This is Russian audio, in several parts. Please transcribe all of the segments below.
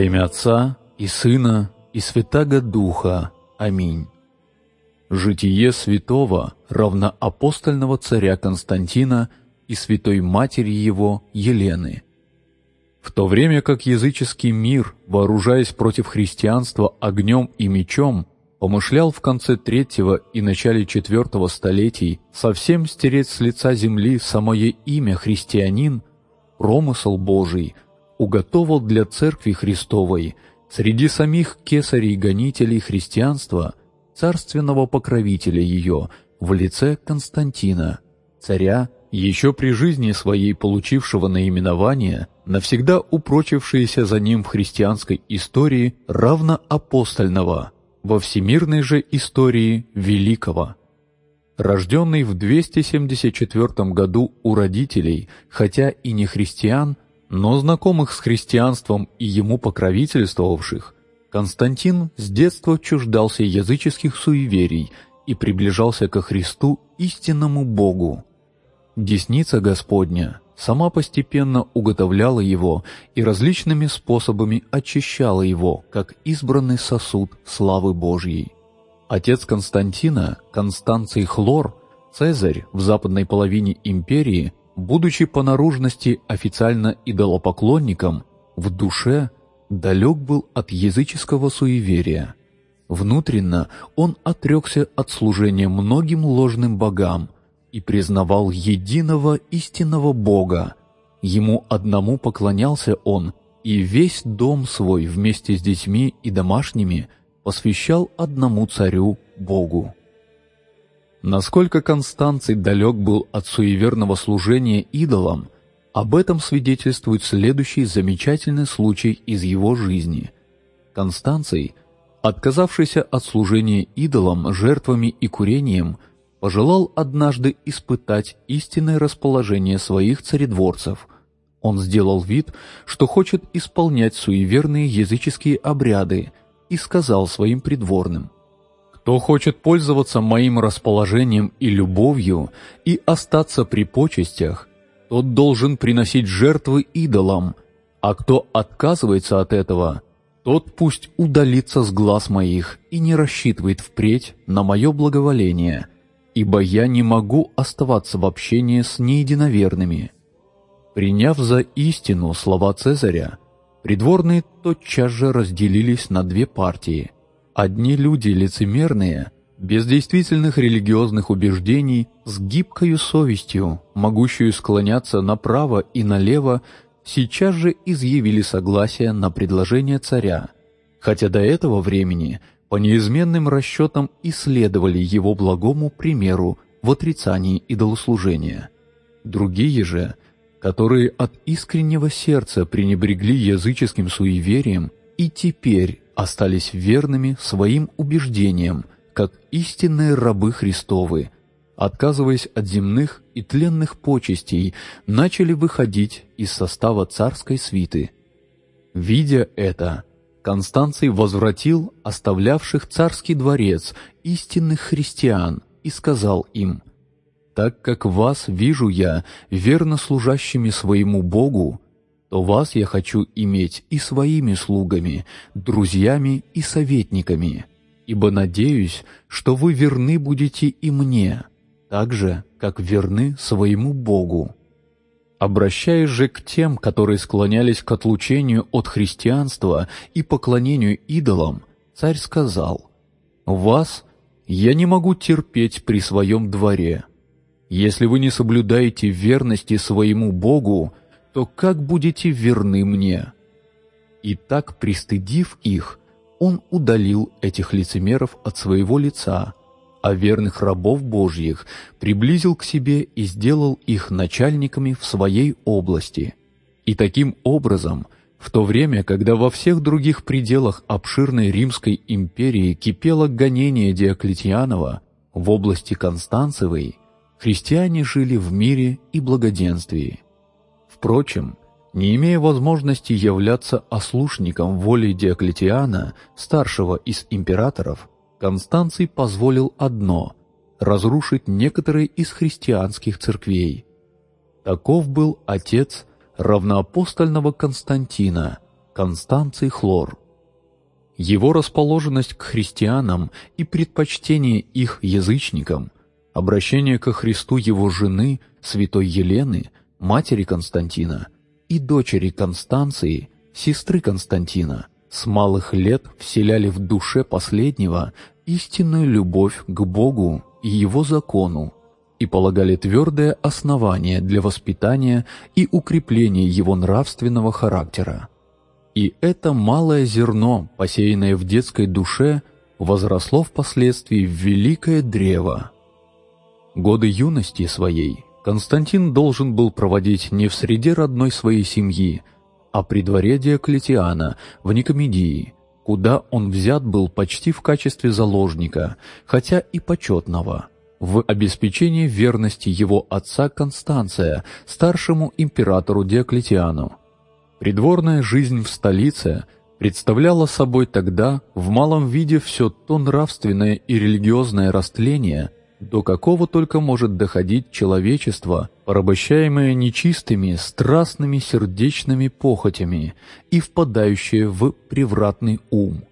Имя Отца и Сына и Святаго Духа. Аминь. Житие святого равноапостольного царя Константина и святой матери его Елены. В то время как языческий мир, вооружаясь против христианства огнем и мечом, помышлял в конце третьего и начале четвертого столетий совсем стереть с лица земли самое имя христианин, промысл Божий уготовал для Церкви Христовой среди самих кесарей-гонителей христианства царственного покровителя ее в лице Константина, царя, еще при жизни своей получившего наименование, навсегда упрочившееся за ним в христианской истории равноапостольного – во всемирной же истории великого. Рожденный в 274 году у родителей, хотя и не христиан, но знакомых с христианством и ему покровительствовавших, Константин с детства чуждался языческих суеверий и приближался ко Христу истинному Богу. Десница Господня сама постепенно уготовляла его и различными способами очищала его, как избранный сосуд славы Божьей. Отец Константина, Констанций Хлор, Цезарь в западной половине империи, будучи по наружности официально идолопоклонником, в душе далек был от языческого суеверия. Внутренно он отрекся от служения многим ложным богам – и признавал единого истинного Бога. Ему одному поклонялся он, и весь дом свой вместе с детьми и домашними посвящал одному царю Богу. Насколько Констанций далек был от суеверного служения идолам, об этом свидетельствует следующий замечательный случай из его жизни. Констанций, отказавшийся от служения идолам жертвами и курением, пожелал однажды испытать истинное расположение своих царедворцев. Он сделал вид, что хочет исполнять суеверные языческие обряды, и сказал своим придворным, «Кто хочет пользоваться моим расположением и любовью и остаться при почестях, тот должен приносить жертвы идолам, а кто отказывается от этого, тот пусть удалится с глаз моих и не рассчитывает впредь на мое благоволение» ибо я не могу оставаться в общении с неединоверными». Приняв за истину слова Цезаря, придворные тотчас же разделились на две партии. Одни люди лицемерные, без действительных религиозных убеждений, с гибкою совестью, могущую склоняться направо и налево, сейчас же изъявили согласие на предложение царя, хотя до этого времени – по неизменным расчетам исследовали его благому примеру в отрицании идолослужения. Другие же, которые от искреннего сердца пренебрегли языческим суеверием и теперь остались верными своим убеждениям, как истинные рабы Христовы, отказываясь от земных и тленных почестей, начали выходить из состава царской свиты. Видя это, Констанций возвратил оставлявших царский дворец истинных христиан и сказал им, «Так как вас вижу я верно служащими своему Богу, то вас я хочу иметь и своими слугами, друзьями и советниками, ибо надеюсь, что вы верны будете и мне, так же, как верны своему Богу». Обращаясь же к тем, которые склонялись к отлучению от христианства и поклонению идолам, царь сказал, «Вас я не могу терпеть при своем дворе. Если вы не соблюдаете верности своему Богу, то как будете верны мне?» И так, пристыдив их, он удалил этих лицемеров от своего лица, а верных рабов Божьих приблизил к себе и сделал их начальниками в своей области. И таким образом, в то время, когда во всех других пределах обширной Римской империи кипело гонение Диоклетианова, в области Констанцевой христиане жили в мире и благоденствии. Впрочем, не имея возможности являться ослушником воли Диоклетиана, старшего из императоров, Констанций позволил одно – разрушить некоторые из христианских церквей. Таков был отец равноапостольного Константина, Констанций Хлор. Его расположенность к христианам и предпочтение их язычникам, обращение ко Христу его жены, святой Елены, матери Константина, и дочери Констанции, сестры Константина, с малых лет вселяли в душе последнего истинную любовь к Богу и Его закону, и полагали твердое основание для воспитания и укрепления его нравственного характера. И это малое зерно, посеянное в детской душе, возросло впоследствии в великое древо. Годы юности своей Константин должен был проводить не в среде родной своей семьи, а при дворе Диоклетиана в Никомедии, куда он взят был почти в качестве заложника, хотя и почетного – в обеспечении верности его отца Констанция старшему императору Диоклетиану. Придворная жизнь в столице представляла собой тогда в малом виде все то нравственное и религиозное растление, до какого только может доходить человечество, порабощаемое нечистыми, страстными сердечными похотями и впадающее в превратный ум.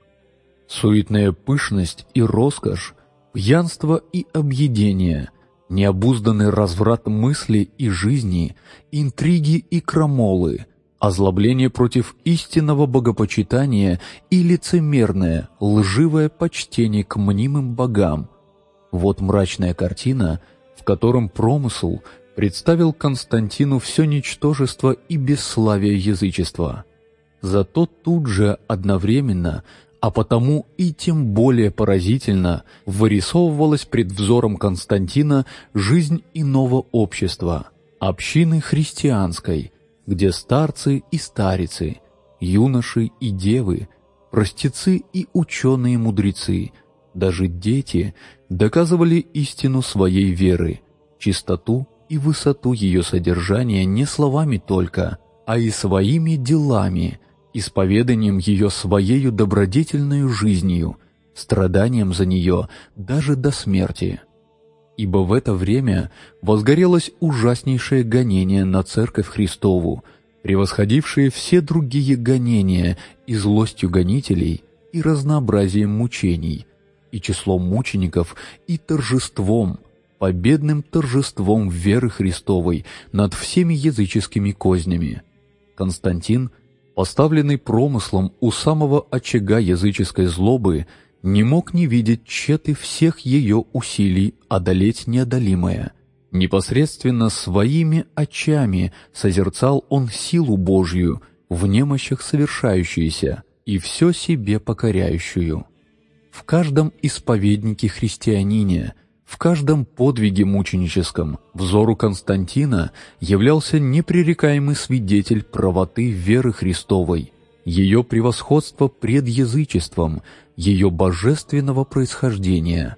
Суетная пышность и роскошь пьянство и объедение, необузданный разврат мысли и жизни, интриги и крамолы, озлобление против истинного богопочитания и лицемерное, лживое почтение к мнимым богам. Вот мрачная картина, в котором промысл представил Константину все ничтожество и бесславие язычества. Зато тут же одновременно – а потому и тем более поразительно вырисовывалась пред взором Константина жизнь иного общества, общины христианской, где старцы и старицы, юноши и девы, простецы и ученые-мудрецы, даже дети доказывали истину своей веры, чистоту и высоту ее содержания не словами только, а и своими делами – исповеданием ее своею добродетельную жизнью, страданием за нее даже до смерти. Ибо в это время возгорелось ужаснейшее гонение на Церковь Христову, превосходившее все другие гонения и злостью гонителей, и разнообразием мучений, и числом мучеников, и торжеством, победным торжеством веры Христовой над всеми языческими кознями. Константин – поставленный промыслом у самого очага языческой злобы, не мог не видеть четы всех ее усилий одолеть неодолимое. Непосредственно своими очами созерцал он силу Божью в немощах совершающуюся и все себе покоряющую. В каждом исповеднике христианине – в каждом подвиге мученическом взору Константина являлся непререкаемый свидетель правоты веры Христовой, ее превосходства пред язычеством, ее божественного происхождения.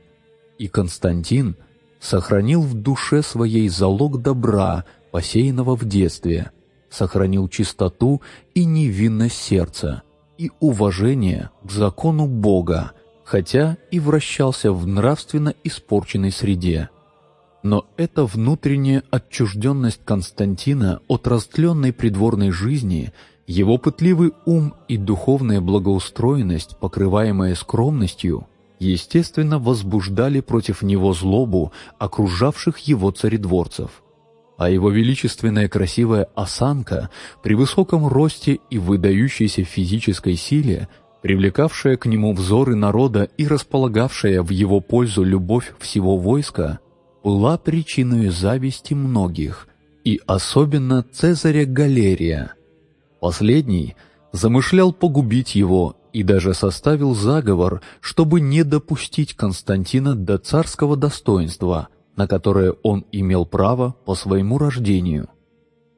И Константин сохранил в душе своей залог добра, посеянного в детстве, сохранил чистоту и невинность сердца, и уважение к закону Бога, хотя и вращался в нравственно испорченной среде. Но эта внутренняя отчужденность Константина от растленной придворной жизни, его пытливый ум и духовная благоустроенность, покрываемая скромностью, естественно, возбуждали против него злобу окружавших его царедворцев. А его величественная красивая осанка при высоком росте и выдающейся физической силе – привлекавшая к нему взоры народа и располагавшая в его пользу любовь всего войска, была причиной зависти многих, и особенно Цезаря Галерия. Последний замышлял погубить его и даже составил заговор, чтобы не допустить Константина до царского достоинства, на которое он имел право по своему рождению.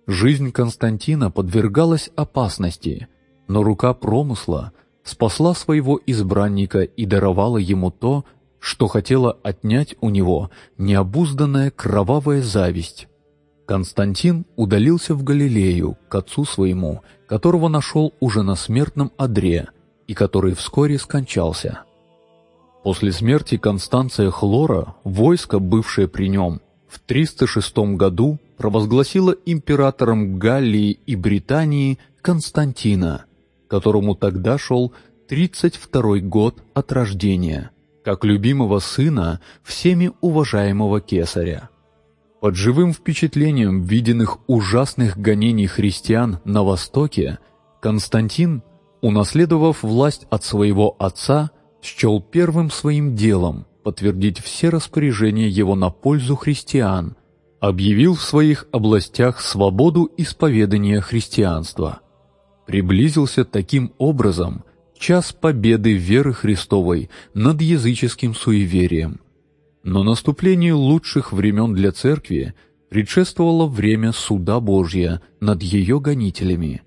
Жизнь Константина подвергалась опасности, но рука промысла – спасла своего избранника и даровала ему то, что хотела отнять у него необузданная кровавая зависть. Константин удалился в Галилею к отцу своему, которого нашел уже на смертном одре и который вскоре скончался. После смерти Констанция Хлора войско, бывшее при нем, в 306 году провозгласило императором Галлии и Британии Константина – которому тогда шел 32 год от рождения, как любимого сына всеми уважаемого кесаря. Под живым впечатлением виденных ужасных гонений христиан на Востоке, Константин, унаследовав власть от своего отца, счел первым своим делом подтвердить все распоряжения его на пользу христиан, объявил в своих областях свободу исповедания христианства. Приблизился таким образом час победы веры Христовой над языческим суеверием – но наступлению лучших времен для церкви предшествовало время суда Божья над ее гонителями.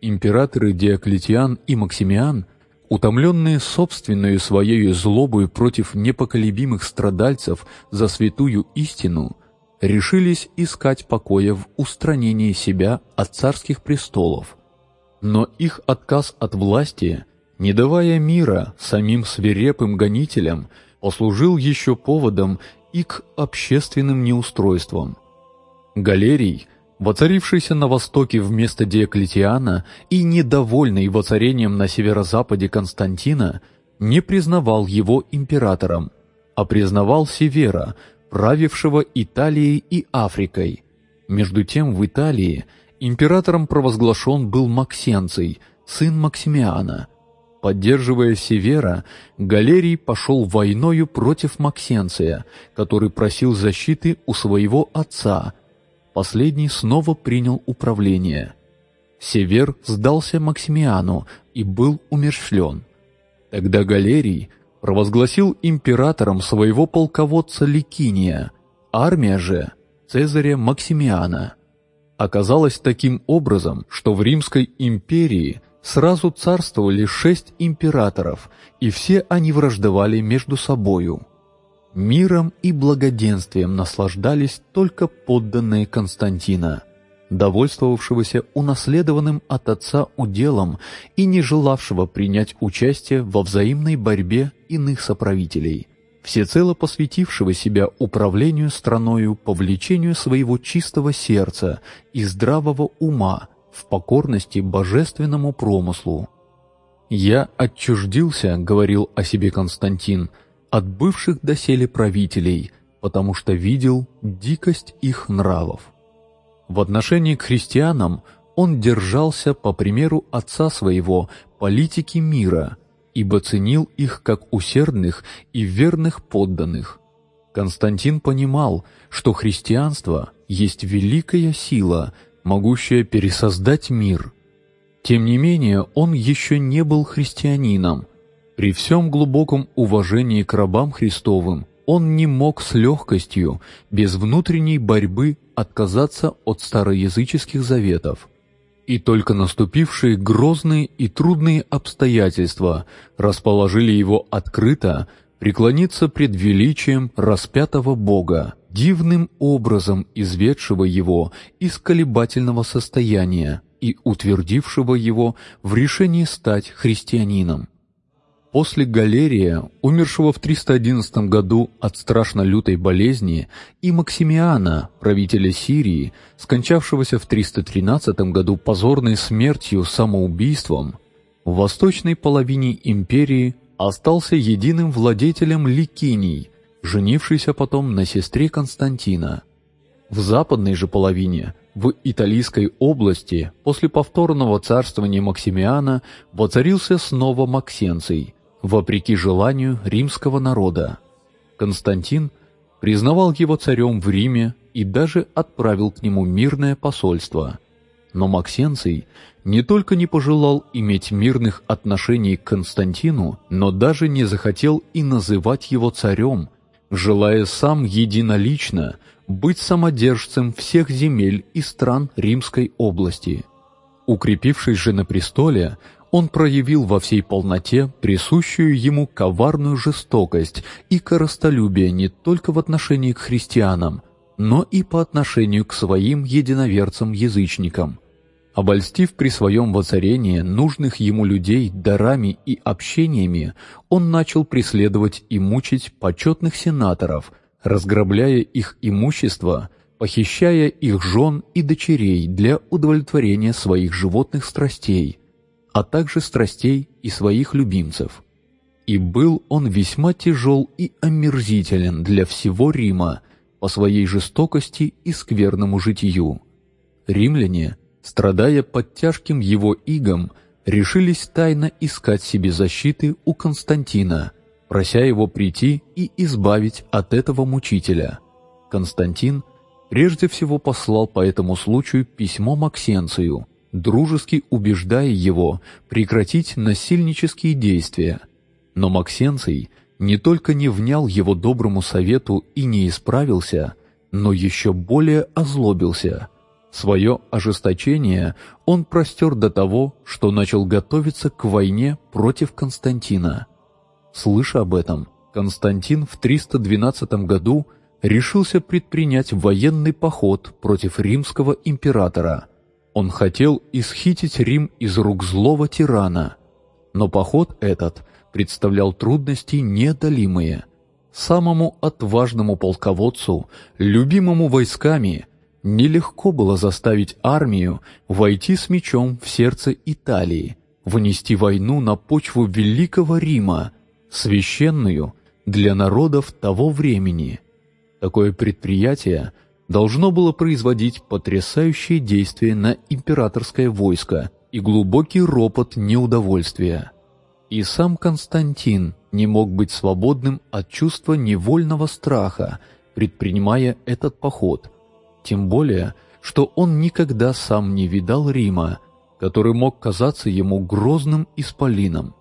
Императоры Диоклетиан и Максимиан, утомленные собственную своей злобой против непоколебимых страдальцев за святую истину, решились искать покоя в устранении себя от царских престолов. Но их отказ от власти, не давая мира самим свирепым гонителям – послужил еще поводом и к общественным неустройствам. Галерий, воцарившийся на востоке вместо Диоклетиана и недовольный воцарением на северо-западе Константина, не признавал его императором, а признавал Севера, правившего Италией и Африкой. Между тем в Италии императором провозглашен был Максенций, сын Максимиана – Поддерживая Севера, Галерий пошел войною против Максенция, который просил защиты у своего отца. Последний снова принял управление. Север сдался Максимиану и был умерщвлен. Тогда Галерий провозгласил императором своего полководца Ликиния, армия же — Цезаря Максимиана. Оказалось таким образом, что в Римской империи сразу царствовали шесть императоров, и все они враждовали между собою. Миром и благоденствием наслаждались только подданные Константина, довольствовавшегося унаследованным от отца уделом и не желавшего принять участие во взаимной борьбе иных соправителей, всецело посвятившего себя управлению страною по влечению своего чистого сердца и здравого ума, в покорности божественному промыслу. «Я отчуждился», — говорил о себе Константин, — «от бывших доселе правителей, потому что видел дикость их нравов». В отношении к христианам он держался, по примеру отца своего, политики мира, ибо ценил их как усердных и верных подданных. Константин понимал, что христианство есть великая сила — могущая пересоздать мир. Тем не менее, он еще не был христианином. При всем глубоком уважении к рабам Христовым он не мог с легкостью, без внутренней борьбы, отказаться от староязыческих заветов. И только наступившие грозные и трудные обстоятельства расположили его открыто преклониться пред величием распятого Бога дивным образом изведшего его из колебательного состояния и утвердившего его в решении стать христианином. После Галерия, умершего в 311 году от страшно лютой болезни, и Максимиана, правителя Сирии, скончавшегося в 313 году позорной смертью самоубийством, в восточной половине империи остался единым владетелем Ликиний – женившийся потом на сестре Константина. В западной же половине, в Италийской области, после повторного царствования Максимиана воцарился снова Максенций, вопреки желанию римского народа. Константин признавал его царем в Риме и даже отправил к нему мирное посольство. Но Максенций не только не пожелал иметь мирных отношений к Константину, но даже не захотел и называть его царем, желая сам единолично быть самодержцем всех земель и стран Римской области. Укрепившись же на престоле, он проявил во всей полноте присущую ему коварную жестокость и коростолюбие не только в отношении к христианам, но и по отношению к своим единоверцам-язычникам – Обольстив при своем воцарении нужных ему людей дарами и общениями, он начал преследовать и мучить почетных сенаторов, разграбляя их имущество, похищая их жен и дочерей для удовлетворения своих животных страстей. А также страстей и своих любимцев. И был он весьма тяжел и омерзителен для всего Рима по своей жестокости и скверному житию. Римляне, страдая под тяжким его игом, решились тайно искать себе защиты у Константина, прося его прийти и избавить от этого мучителя. Константин прежде всего послал по этому случаю письмо Максенцию, дружески убеждая его прекратить насильнические действия – но Максенций не только не внял его доброму совету и не исправился, но еще более озлобился. Свое ожесточение он простер до того, что начал готовиться к войне против Константина. Слыша об этом, Константин в 312 году решился предпринять военный поход против римского императора. Он хотел исхитить Рим из рук злого тирана. Но поход этот – представлял трудности неодолимые. Самому отважному полководцу, любимому войсками, нелегко было заставить армию войти с мечом в сердце Италии, внести войну на почву Великого Рима, священную для народов того времени. Такое предприятие должно было производить потрясающее действие на императорское войско и глубокий ропот неудовольствия. И сам Константин не мог быть свободным от чувства невольного страха, предпринимая этот поход, тем более, что он никогда сам не видал Рима, который мог казаться ему грозным исполином.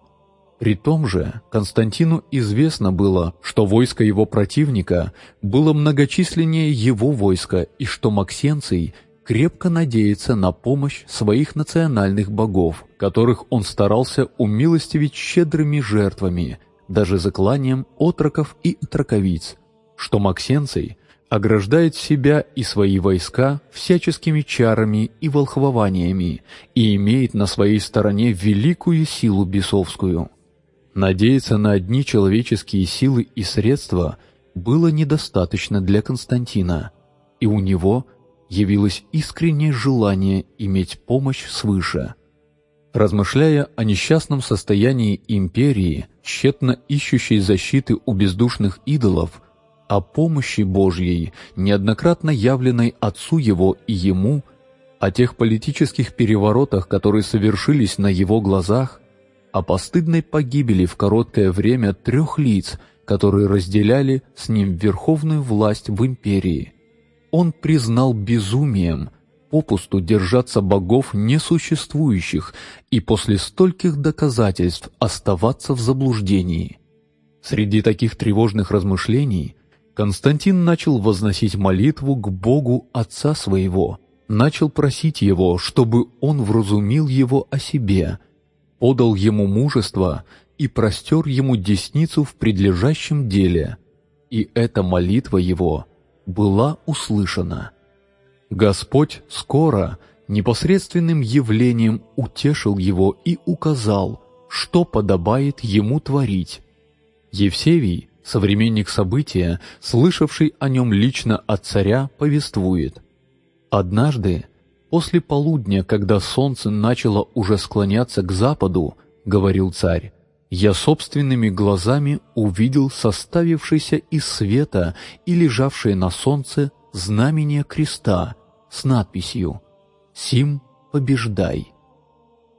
При том же Константину известно было, что войско его противника было многочисленнее его войска и что Максенций крепко надеется на помощь своих национальных богов, которых он старался умилостивить щедрыми жертвами, даже закланием отроков и траковиц, что Максенций ограждает себя и свои войска всяческими чарами и волхвованиями и имеет на своей стороне великую силу бесовскую. Надеяться на одни человеческие силы и средства было недостаточно для Константина, и у него – явилось искреннее желание иметь помощь свыше. Размышляя о несчастном состоянии империи, тщетно ищущей защиты у бездушных идолов, о помощи Божьей, неоднократно явленной Отцу Его и Ему, о тех политических переворотах, которые совершились на Его глазах, о постыдной погибели в короткое время трех лиц, которые разделяли с Ним верховную власть в империи – он признал безумием попусту держаться богов несуществующих и после стольких доказательств оставаться в заблуждении. Среди таких тревожных размышлений Константин начал возносить молитву к Богу Отца Своего, начал просить Его, чтобы Он вразумил Его о себе, подал Ему мужество и простер Ему десницу в предлежащем деле. И эта молитва Его – была услышана. Господь скоро непосредственным явлением утешил его и указал, что подобает ему творить. Евсевий, современник события, слышавший о нем лично от царя, повествует. «Однажды, после полудня, когда солнце начало уже склоняться к западу, — говорил царь, я собственными глазами увидел составившийся из света и лежавшее на солнце знамение креста с надписью «Сим побеждай».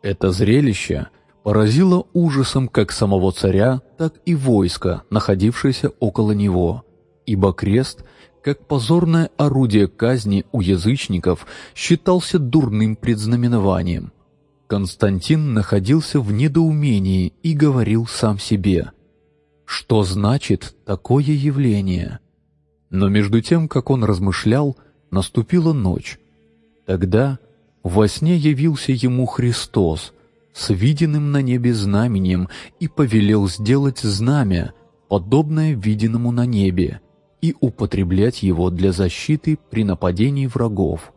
Это зрелище поразило ужасом как самого царя, так и войско, находившееся около него, ибо крест, как позорное орудие казни у язычников, считался дурным предзнаменованием. Константин находился в недоумении и говорил сам себе, что значит такое явление. Но между тем, как он размышлял, наступила ночь. Тогда во сне явился ему Христос с виденным на небе знаменем и повелел сделать знамя, подобное виденному на небе, и употреблять его для защиты при нападении врагов.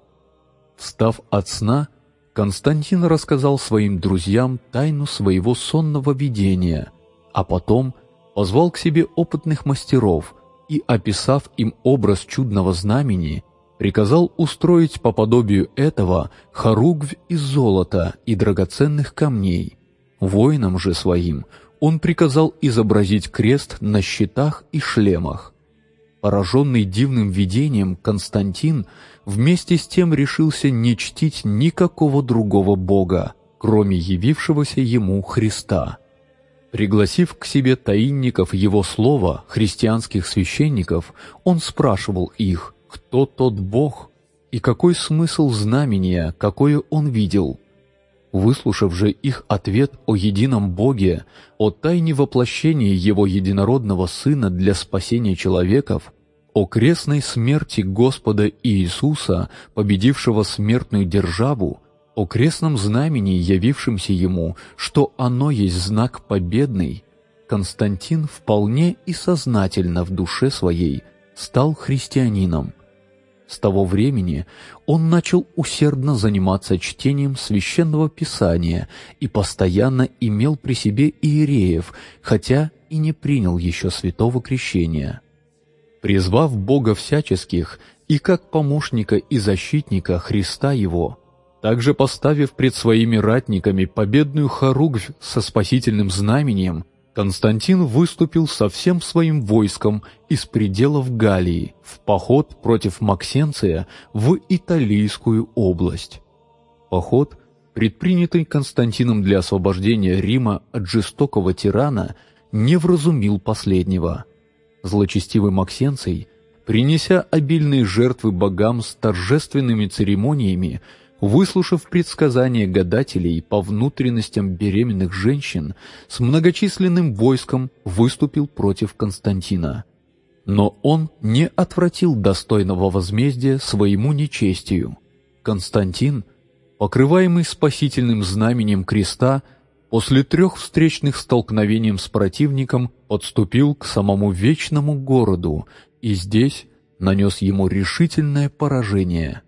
Встав от сна, Константин рассказал своим друзьям тайну своего сонного видения, а потом позвал к себе опытных мастеров и, описав им образ чудного знамени, приказал устроить по подобию этого хоругвь из золота и драгоценных камней. Воинам же своим он приказал изобразить крест на щитах и шлемах. Пораженный дивным видением, Константин вместе с тем решился не чтить никакого другого бога, кроме явившегося ему Христа. Пригласив к себе таинников его слова, христианских священников, он спрашивал их, кто тот Бог и какой смысл знамения, какое он видел. Выслушав же их ответ о едином Боге, о тайне воплощения Его единородного Сына для спасения человеков, о крестной смерти Господа Иисуса, победившего смертную державу, о крестном знамени, явившемся ему, что оно есть знак победный, Константин вполне и сознательно в душе своей стал христианином. С того времени он начал усердно заниматься чтением священного писания и постоянно имел при себе иереев, хотя и не принял еще святого крещения. Призвав Бога всяческих и как помощника и защитника Христа Его, также поставив пред своими ратниками победную хоругвь со спасительным знамением, Константин выступил со всем своим войском из пределов Галлии в поход против Максенция в Италийскую область. Поход, предпринятый Константином для освобождения Рима от жестокого тирана, не вразумил последнего. Злочестивый Максенций, принеся обильные жертвы богам с торжественными церемониями, выслушав предсказания гадателей по внутренностям беременных женщин, с многочисленным войском выступил против Константина. Но он не отвратил достойного возмездия своему нечестию. Константин, покрываемый спасительным знаменем креста, после трех встречных столкновений с противником подступил к самому вечному городу и здесь нанес ему решительное поражение.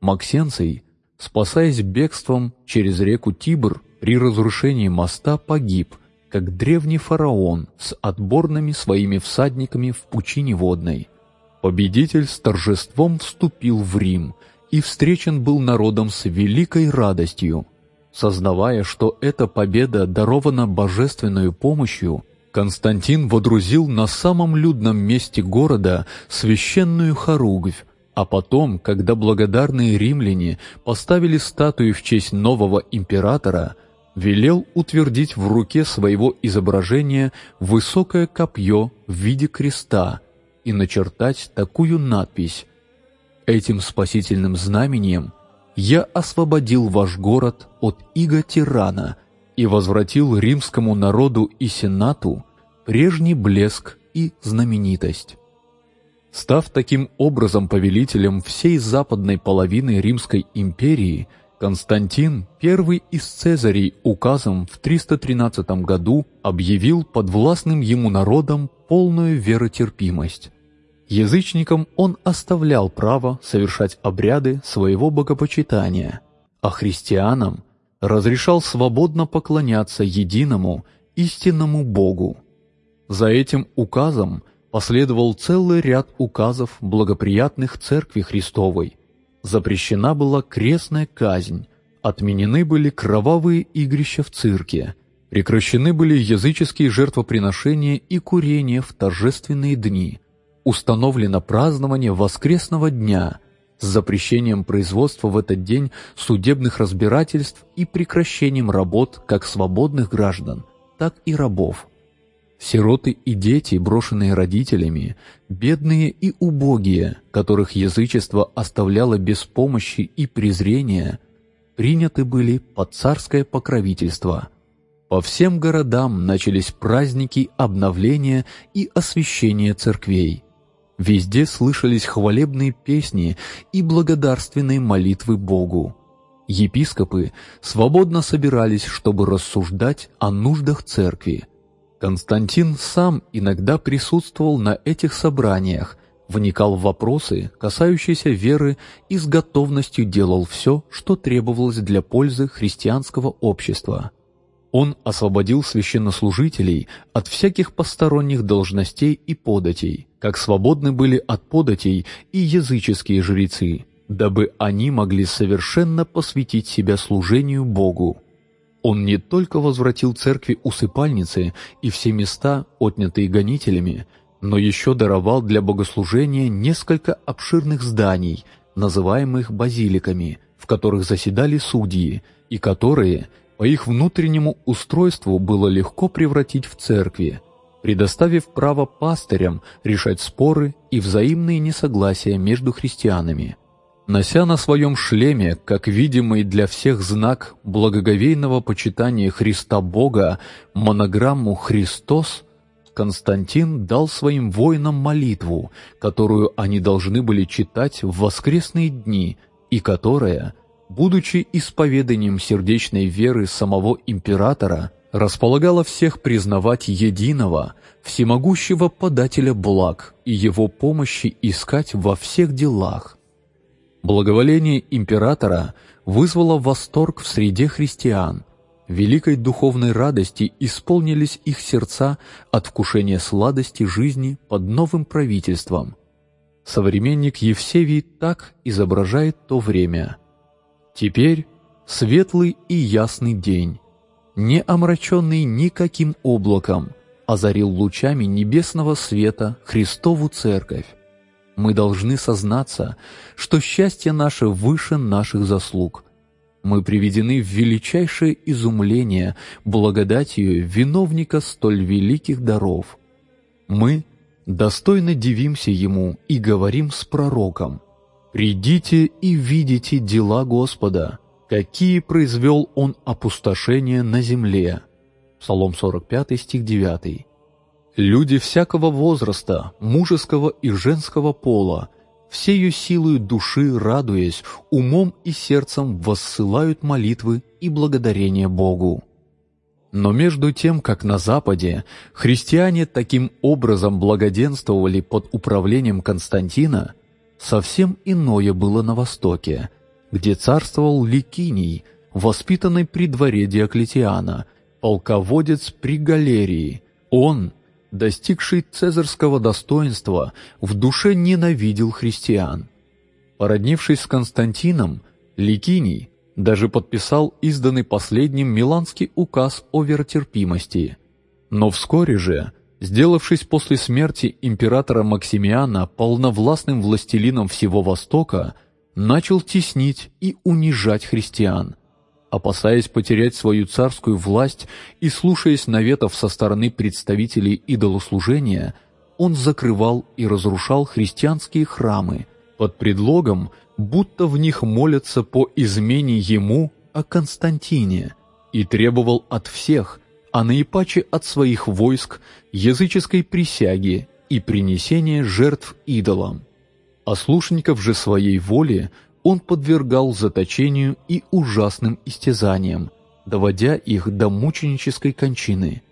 Максенций — спасаясь бегством через реку Тибр, при разрушении моста погиб, как древний фараон с отборными своими всадниками в пучине водной. Победитель с торжеством вступил в Рим и встречен был народом с великой радостью. Сознавая, что эта победа дарована божественной помощью, Константин водрузил на самом людном месте города священную хоругвь, а потом, когда благодарные римляне поставили статую в честь нового императора, велел утвердить в руке своего изображения высокое копье в виде креста и начертать такую надпись «Этим спасительным знамением я освободил ваш город от иго тирана и возвратил римскому народу и сенату прежний блеск и знаменитость». Став таким образом повелителем всей западной половины Римской империи, Константин, первый из Цезарей, указом в 313 году объявил подвластным ему народам полную веротерпимость. Язычникам он оставлял право совершать обряды своего богопочитания, а христианам разрешал свободно поклоняться единому, истинному Богу. За этим указом последовал целый ряд указов благоприятных Церкви Христовой. Запрещена была крестная казнь, отменены были кровавые игрища в цирке, прекращены были языческие жертвоприношения и курение в торжественные дни, установлено празднование воскресного дня с запрещением производства в этот день судебных разбирательств и прекращением работ как свободных граждан, так и рабов – Сироты и дети, брошенные родителями, бедные и убогие, которых язычество оставляло без помощи и презрения, приняты были под царское покровительство. По всем городам начались праздники обновления и освящения церквей. Везде слышались хвалебные песни и благодарственные молитвы Богу. Епископы свободно собирались, чтобы рассуждать о нуждах церкви – Константин сам иногда присутствовал на этих собраниях, вникал в вопросы, касающиеся веры и с готовностью делал все, что требовалось для пользы христианского общества. Он освободил священнослужителей от всяких посторонних должностей и податей, как свободны были от податей и языческие жрецы, дабы они могли совершенно посвятить себя служению Богу. Он не только возвратил церкви усыпальницы и все места, отнятые гонителями, но еще даровал для богослужения несколько обширных зданий, называемых базиликами, в которых заседали судьи, и которые – по их внутреннему устройству было легко превратить в церкви, предоставив право пастырям решать споры и взаимные несогласия между христианами. Нося на своем шлеме, как видимый для всех знак благоговейного почитания Христа Бога, монограмму «Христос», Константин дал своим воинам молитву, которую они должны были читать в воскресные дни и которая – будучи исповеданием сердечной веры самого императора, располагала всех признавать единого, всемогущего подателя благ и его помощи искать во всех делах. Благоволение императора вызвало восторг в среде христиан. Великой духовной радости исполнились их сердца от вкушения сладости жизни под новым правительством. Современник Евсевий так изображает то время – Теперь светлый и ясный день, не омраченный никаким облаком, озарил лучами небесного света Христову Церковь. Мы должны сознаться, что счастье наше выше наших заслуг. Мы приведены в величайшее изумление благодатью виновника столь великих даров. Мы достойно дивимся Ему и говорим с пророком – «Придите и видите дела Господа, какие произвел Он опустошения на земле». Псалом 45, стих 9. Люди всякого возраста, мужеского и женского пола, всею силою души радуясь, умом и сердцем воссылают молитвы и благодарение Богу. Но между тем, как на Западе христиане таким образом благоденствовали под управлением Константина – Совсем иное было на востоке, где царствовал Ликиний, воспитанный при дворе Диоклетиана, полководец при галерии. Он, достигший цезарского достоинства, в душе ненавидел христиан. Породнившись с Константином, Ликиний даже подписал изданный последним Миланский указ о веротерпимости. Но вскоре же Сделавшись после смерти императора Максимиана полновластным властелином всего Востока, начал теснить и унижать христиан. Опасаясь потерять свою царскую власть и слушаясь наветов со стороны представителей идолослужения, он закрывал и разрушал христианские храмы под предлогом, будто в них молятся по измене ему о Константине, и требовал от всех, а наипаче от своих войск языческой присяги и принесения жертв идолам. А слушников же своей воли он подвергал заточению и ужасным истязаниям, доводя их до мученической кончины.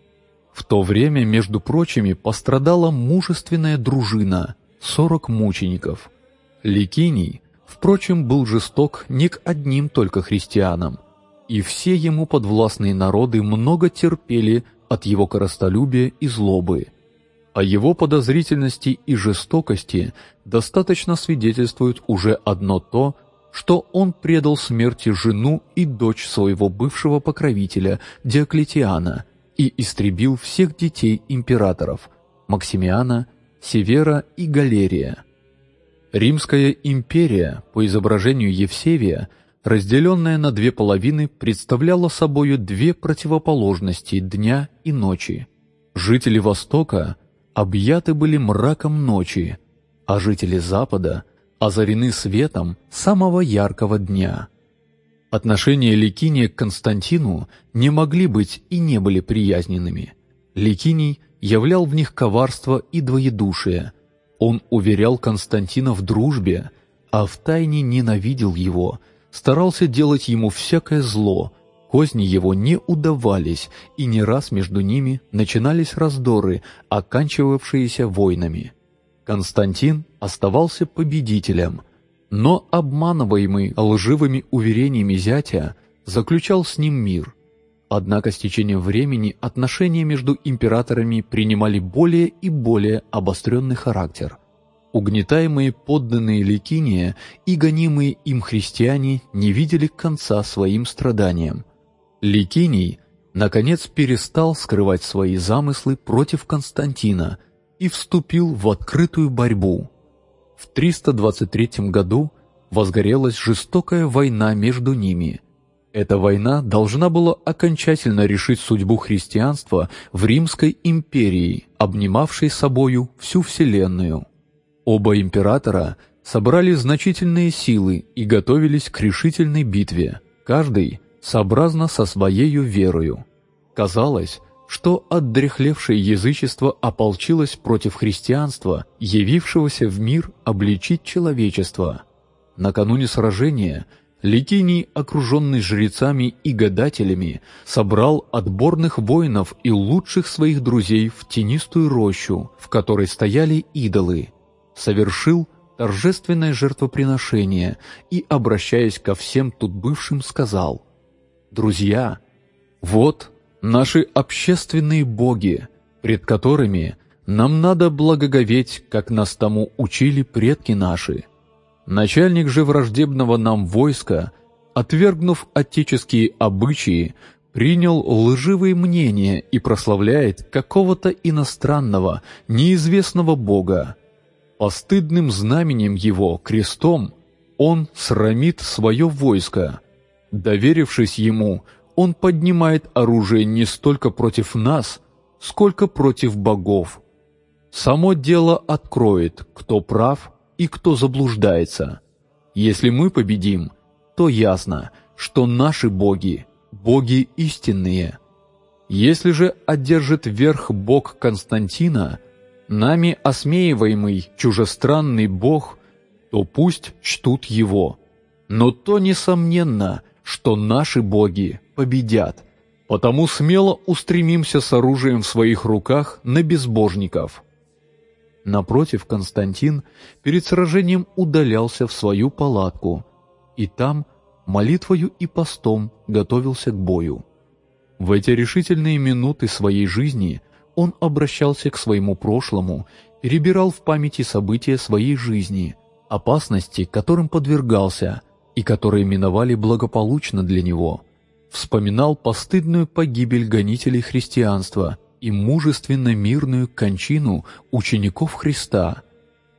В то время, между прочими, пострадала мужественная дружина, сорок мучеников. Ликиний, впрочем, был жесток не к одним только христианам – и все ему подвластные народы много терпели от его коростолюбия и злобы. О его подозрительности и жестокости достаточно свидетельствует уже одно то, что он предал смерти жену и дочь своего бывшего покровителя Диоклетиана и истребил всех детей императоров Максимиана, Севера и Галерия. Римская империя, по изображению Евсевия, разделенная на две половины, представляла собою две противоположности дня и ночи. Жители Востока объяты были мраком ночи, а жители Запада озарены светом самого яркого дня. Отношения Ликиния к Константину не могли быть и не были приязненными. Ликиний являл в них коварство и двоедушие. Он уверял Константина в дружбе, а втайне ненавидел его – старался делать ему всякое зло, козни его не удавались, и не раз между ними начинались раздоры, оканчивавшиеся войнами. Константин оставался победителем, но обманываемый лживыми уверениями зятя заключал с ним мир. Однако с течением времени отношения между императорами принимали более и более обостренный характер. Угнетаемые подданные Ликиния и гонимые им христиане не видели конца своим страданиям. Ликиний, наконец, перестал скрывать свои замыслы против Константина и вступил в открытую борьбу. В 323 году возгорелась жестокая война между ними. Эта война должна была окончательно решить судьбу христианства в Римской империи, обнимавшей собою всю Вселенную. Оба императора собрали значительные силы и готовились к решительной битве, каждый сообразно со своею верою. Казалось, что отдряхлевшее язычество ополчилось против христианства, явившегося в мир обличить человечество. Накануне сражения Ликиний, окруженный жрецами и гадателями, собрал отборных воинов и лучших своих друзей в тенистую рощу, в которой стояли идолы, совершил торжественное жертвоприношение и, обращаясь ко всем тут бывшим, сказал «Друзья, вот наши общественные боги, пред которыми нам надо благоговеть, как нас тому учили предки наши. Начальник же враждебного нам войска, отвергнув отеческие обычаи, принял лживые мнения и прославляет какого-то иностранного, неизвестного бога. Постыдным знаменем его, крестом, он срамит свое войско. Доверившись ему, он поднимает оружие не столько против нас, сколько против богов. Само дело откроет, кто прав и кто заблуждается. Если мы победим, то ясно, что наши боги – боги истинные. Если же одержит верх бог Константина, нами осмеиваемый чужестранный бог, то пусть чтут его. Но то несомненно, что наши боги победят, потому смело устремимся с оружием в своих руках на безбожников». Напротив, Константин перед сражением удалялся в свою палатку, и там молитвою и постом готовился к бою. В эти решительные минуты своей жизни он обращался к своему прошлому, перебирал в памяти события своей жизни, опасности, которым подвергался, и которые миновали благополучно для него – вспоминал постыдную погибель гонителей христианства и мужественно-мирную кончину учеников Христа,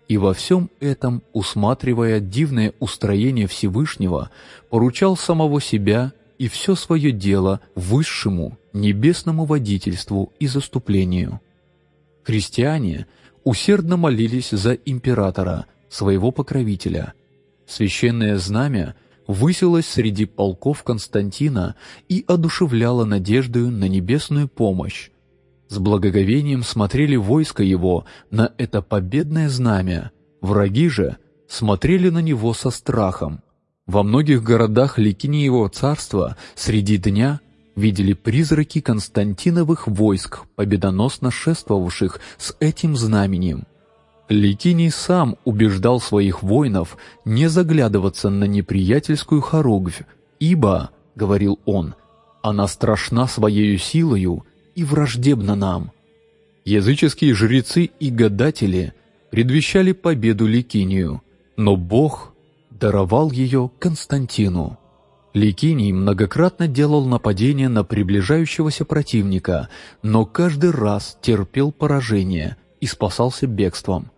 и во всем этом, усматривая дивное устроение Всевышнего, поручал самого себя и все свое дело высшему небесному водительству и заступлению. Христиане усердно молились за императора, своего покровителя. Священное знамя – высилась среди полков Константина и одушевляла надеждою на небесную помощь. С благоговением смотрели войска его на это победное знамя, враги же смотрели на него со страхом. Во многих городах Ликиниевого царства среди дня видели призраки Константиновых войск, победоносно шествовавших с этим знаменем. Ликиний сам убеждал своих воинов не заглядываться на неприятельскую хоругвь, ибо, — говорил он, — она страшна своею силою и враждебна нам. Языческие жрецы и гадатели предвещали победу Ликинию, но Бог даровал ее Константину. Ликиний многократно делал нападения на приближающегося противника, но каждый раз терпел поражение и спасался бегством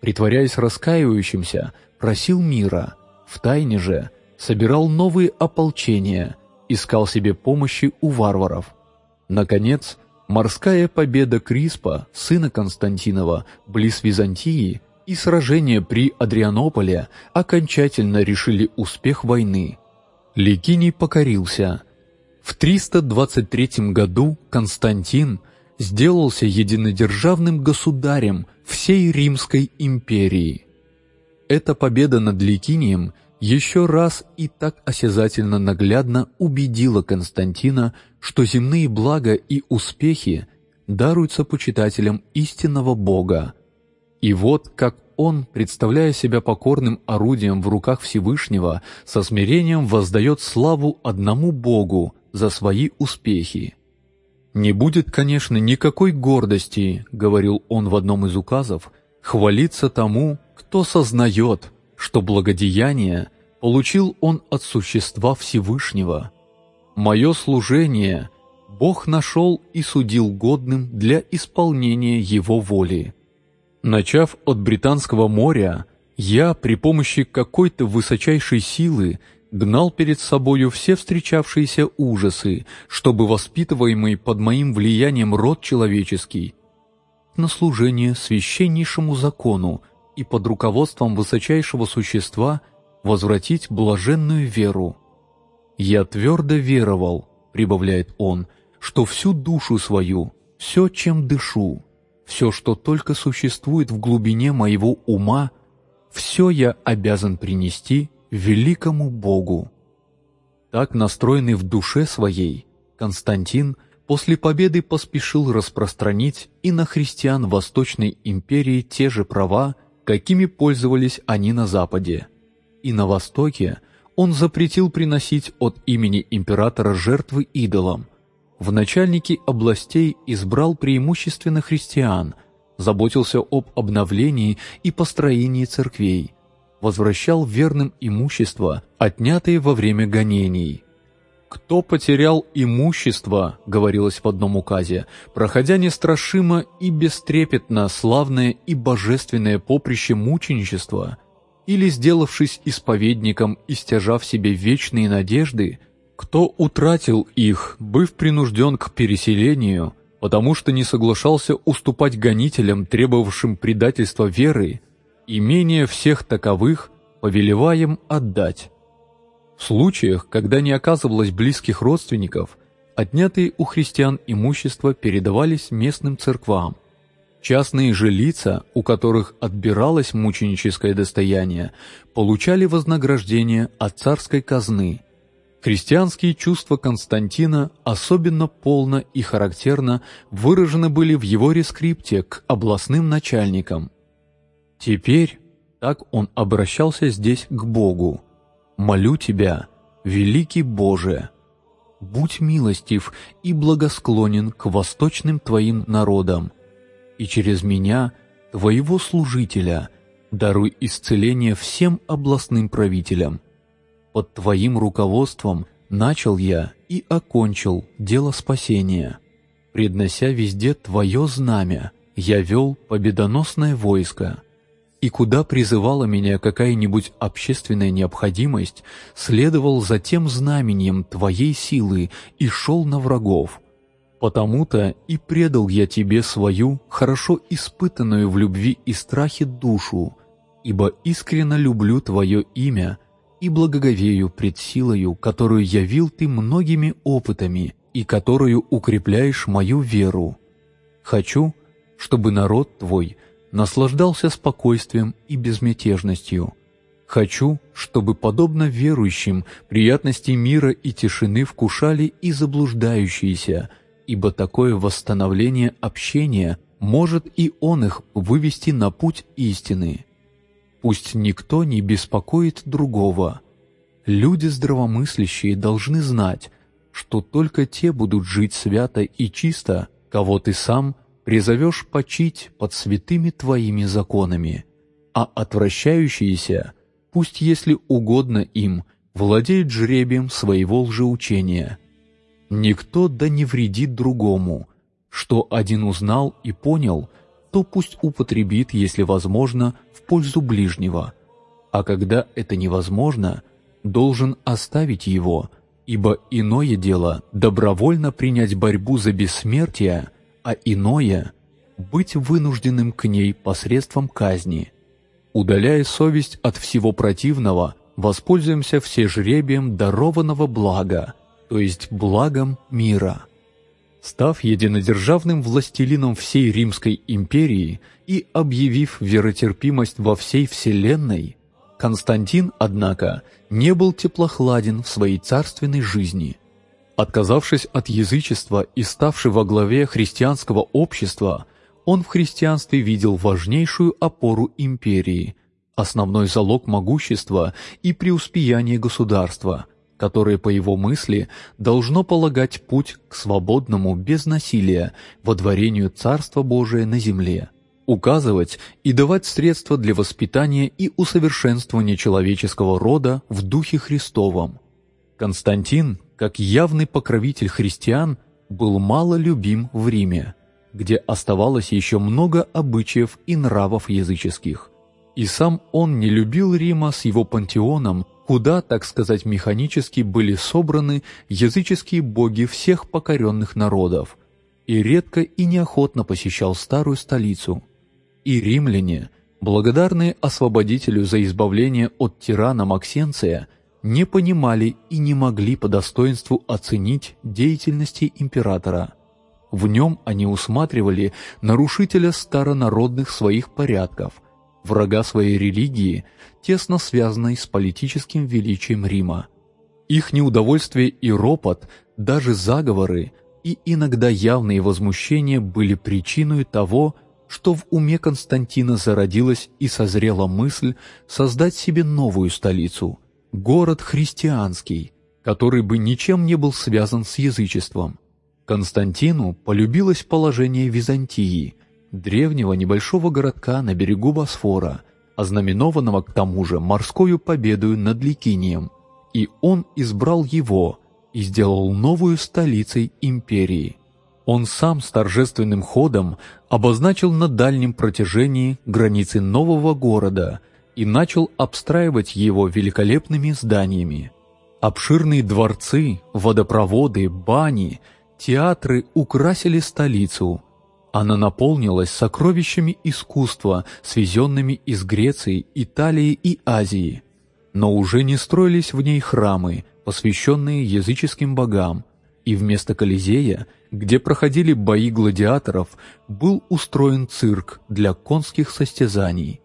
притворяясь раскаивающимся, просил мира, втайне же собирал новые ополчения, искал себе помощи у варваров. Наконец, морская победа Криспа, сына Константинова, близ Византии, и сражение при Адрианополе окончательно решили успех войны. Ликиний покорился. В 323 году Константин сделался единодержавным государем всей Римской империи. Эта победа над Ликинием еще раз и так осязательно наглядно убедила Константина, что земные блага и успехи даруются почитателям истинного Бога. И вот как он, представляя себя покорным орудием в руках Всевышнего, со смирением воздает славу одному Богу, за свои успехи. «Не будет, конечно, никакой гордости», — говорил он в одном из указов, «хвалиться тому, кто сознает, что благодеяние получил он от существа Всевышнего. Мое служение Бог нашел и судил годным для исполнения его воли. Начав от Британского моря, я при помощи какой-то высочайшей силы гнал перед собою все встречавшиеся ужасы, чтобы воспитываемый под моим влиянием род человеческий на служение священнейшему закону и под руководством высочайшего существа возвратить блаженную веру. «Я твердо веровал», — прибавляет он, — «что всю душу свою, все, чем дышу, все, что только существует в глубине моего ума, все я обязан принести великому Богу. Так настроенный в душе своей, Константин после победы поспешил распространить и на христиан Восточной империи те же права, какими пользовались они на Западе. И на Востоке он запретил приносить от имени императора жертвы идолам. В начальники областей избрал преимущественно христиан, заботился об обновлении и построении церквей – возвращал верным имущество, отнятые во время гонений. «Кто потерял имущество, — говорилось в одном указе, — проходя нестрашимо и бестрепетно славное и божественное поприще мученичества, или сделавшись исповедником и стяжав себе вечные надежды, кто утратил их, быв принужден к переселению, потому что не соглашался уступать гонителям, требовавшим предательства веры, имение всех таковых повелеваем отдать. В случаях, когда не оказывалось близких родственников, отнятые у христиан имущество передавались местным церквам. Частные же лица, у которых отбиралось мученическое достояние, получали вознаграждение от царской казны. Христианские чувства Константина особенно полно и характерно выражены были в его рескрипте к областным начальникам – Теперь, так он обращался здесь к Богу, «Молю Тебя, великий Боже, будь милостив и благосклонен к восточным Твоим народам, и через меня, Твоего служителя, даруй исцеление всем областным правителям. Под Твоим руководством начал я и окончил дело спасения. Преднося везде Твое знамя, я вел победоносное войско» и куда призывала меня какая-нибудь общественная необходимость, следовал за тем знаменем Твоей силы и шел на врагов. Потому-то и предал я Тебе свою, хорошо испытанную в любви и страхе душу, ибо искренно люблю Твое имя и благоговею пред силою, которую явил Ты многими опытами и которую укрепляешь мою веру. Хочу, чтобы народ Твой – наслаждался спокойствием и безмятежностью. Хочу, чтобы, подобно верующим, приятности мира и тишины вкушали и заблуждающиеся, ибо такое восстановление общения может и он их вывести на путь истины. Пусть никто не беспокоит другого. Люди здравомыслящие должны знать, что только те будут жить свято и чисто, кого ты сам – призовешь почить под святыми Твоими законами, а отвращающиеся, пусть если угодно им, владеют жребием своего лжеучения. Никто да не вредит другому, что один узнал и понял, то пусть употребит, если возможно, в пользу ближнего, а когда это невозможно, должен оставить его, ибо иное дело добровольно принять борьбу за бессмертие – а иное — быть вынужденным к ней посредством казни. Удаляя совесть от всего противного, воспользуемся все жребием дарованного блага, то есть благом мира. Став единодержавным властелином всей Римской империи и объявив веротерпимость во всей Вселенной, Константин, однако, не был теплохладен в своей царственной жизни – Отказавшись от язычества и ставший во главе христианского общества, он в христианстве видел важнейшую опору империи, основной залог могущества и преуспеяния государства, которое, по его мысли, должно полагать путь к свободному, без насилия, водворению Царства Божия на земле, указывать и давать средства для воспитания и усовершенствования человеческого рода в Духе Христовом. Константин, как явный покровитель христиан, был мало любим в Риме, где оставалось еще много обычаев и нравов языческих. И сам он не любил Рима с его пантеоном, куда, так сказать, механически были собраны языческие боги всех покоренных народов, и редко и неохотно посещал старую столицу. И римляне, благодарные освободителю за избавление от тирана Максенция, не понимали и не могли по достоинству оценить деятельности императора. В нем они усматривали нарушителя старонародных своих порядков, врага своей религии – тесно связанной с политическим величием Рима. Их неудовольствие и ропот, даже заговоры и иногда явные возмущения были причиной того, что в уме Константина зародилась и созрела мысль создать себе новую столицу – город христианский, который бы ничем не был связан с язычеством. Константину полюбилось положение Византии, древнего небольшого городка на берегу Босфора – ознаменованного к тому же морскою победою над Ликинием, и он избрал его и сделал новую столицей империи. Он сам с торжественным ходом обозначил на дальнем протяжении границы нового города и начал обстраивать его великолепными зданиями. Обширные дворцы, водопроводы, бани, театры украсили столицу – она наполнилась сокровищами искусства, свезенными из Греции, Италии и Азии. Но уже не строились в ней храмы, посвященные языческим богам, и вместо Колизея, где проходили бои гладиаторов, был устроен цирк для конских состязаний.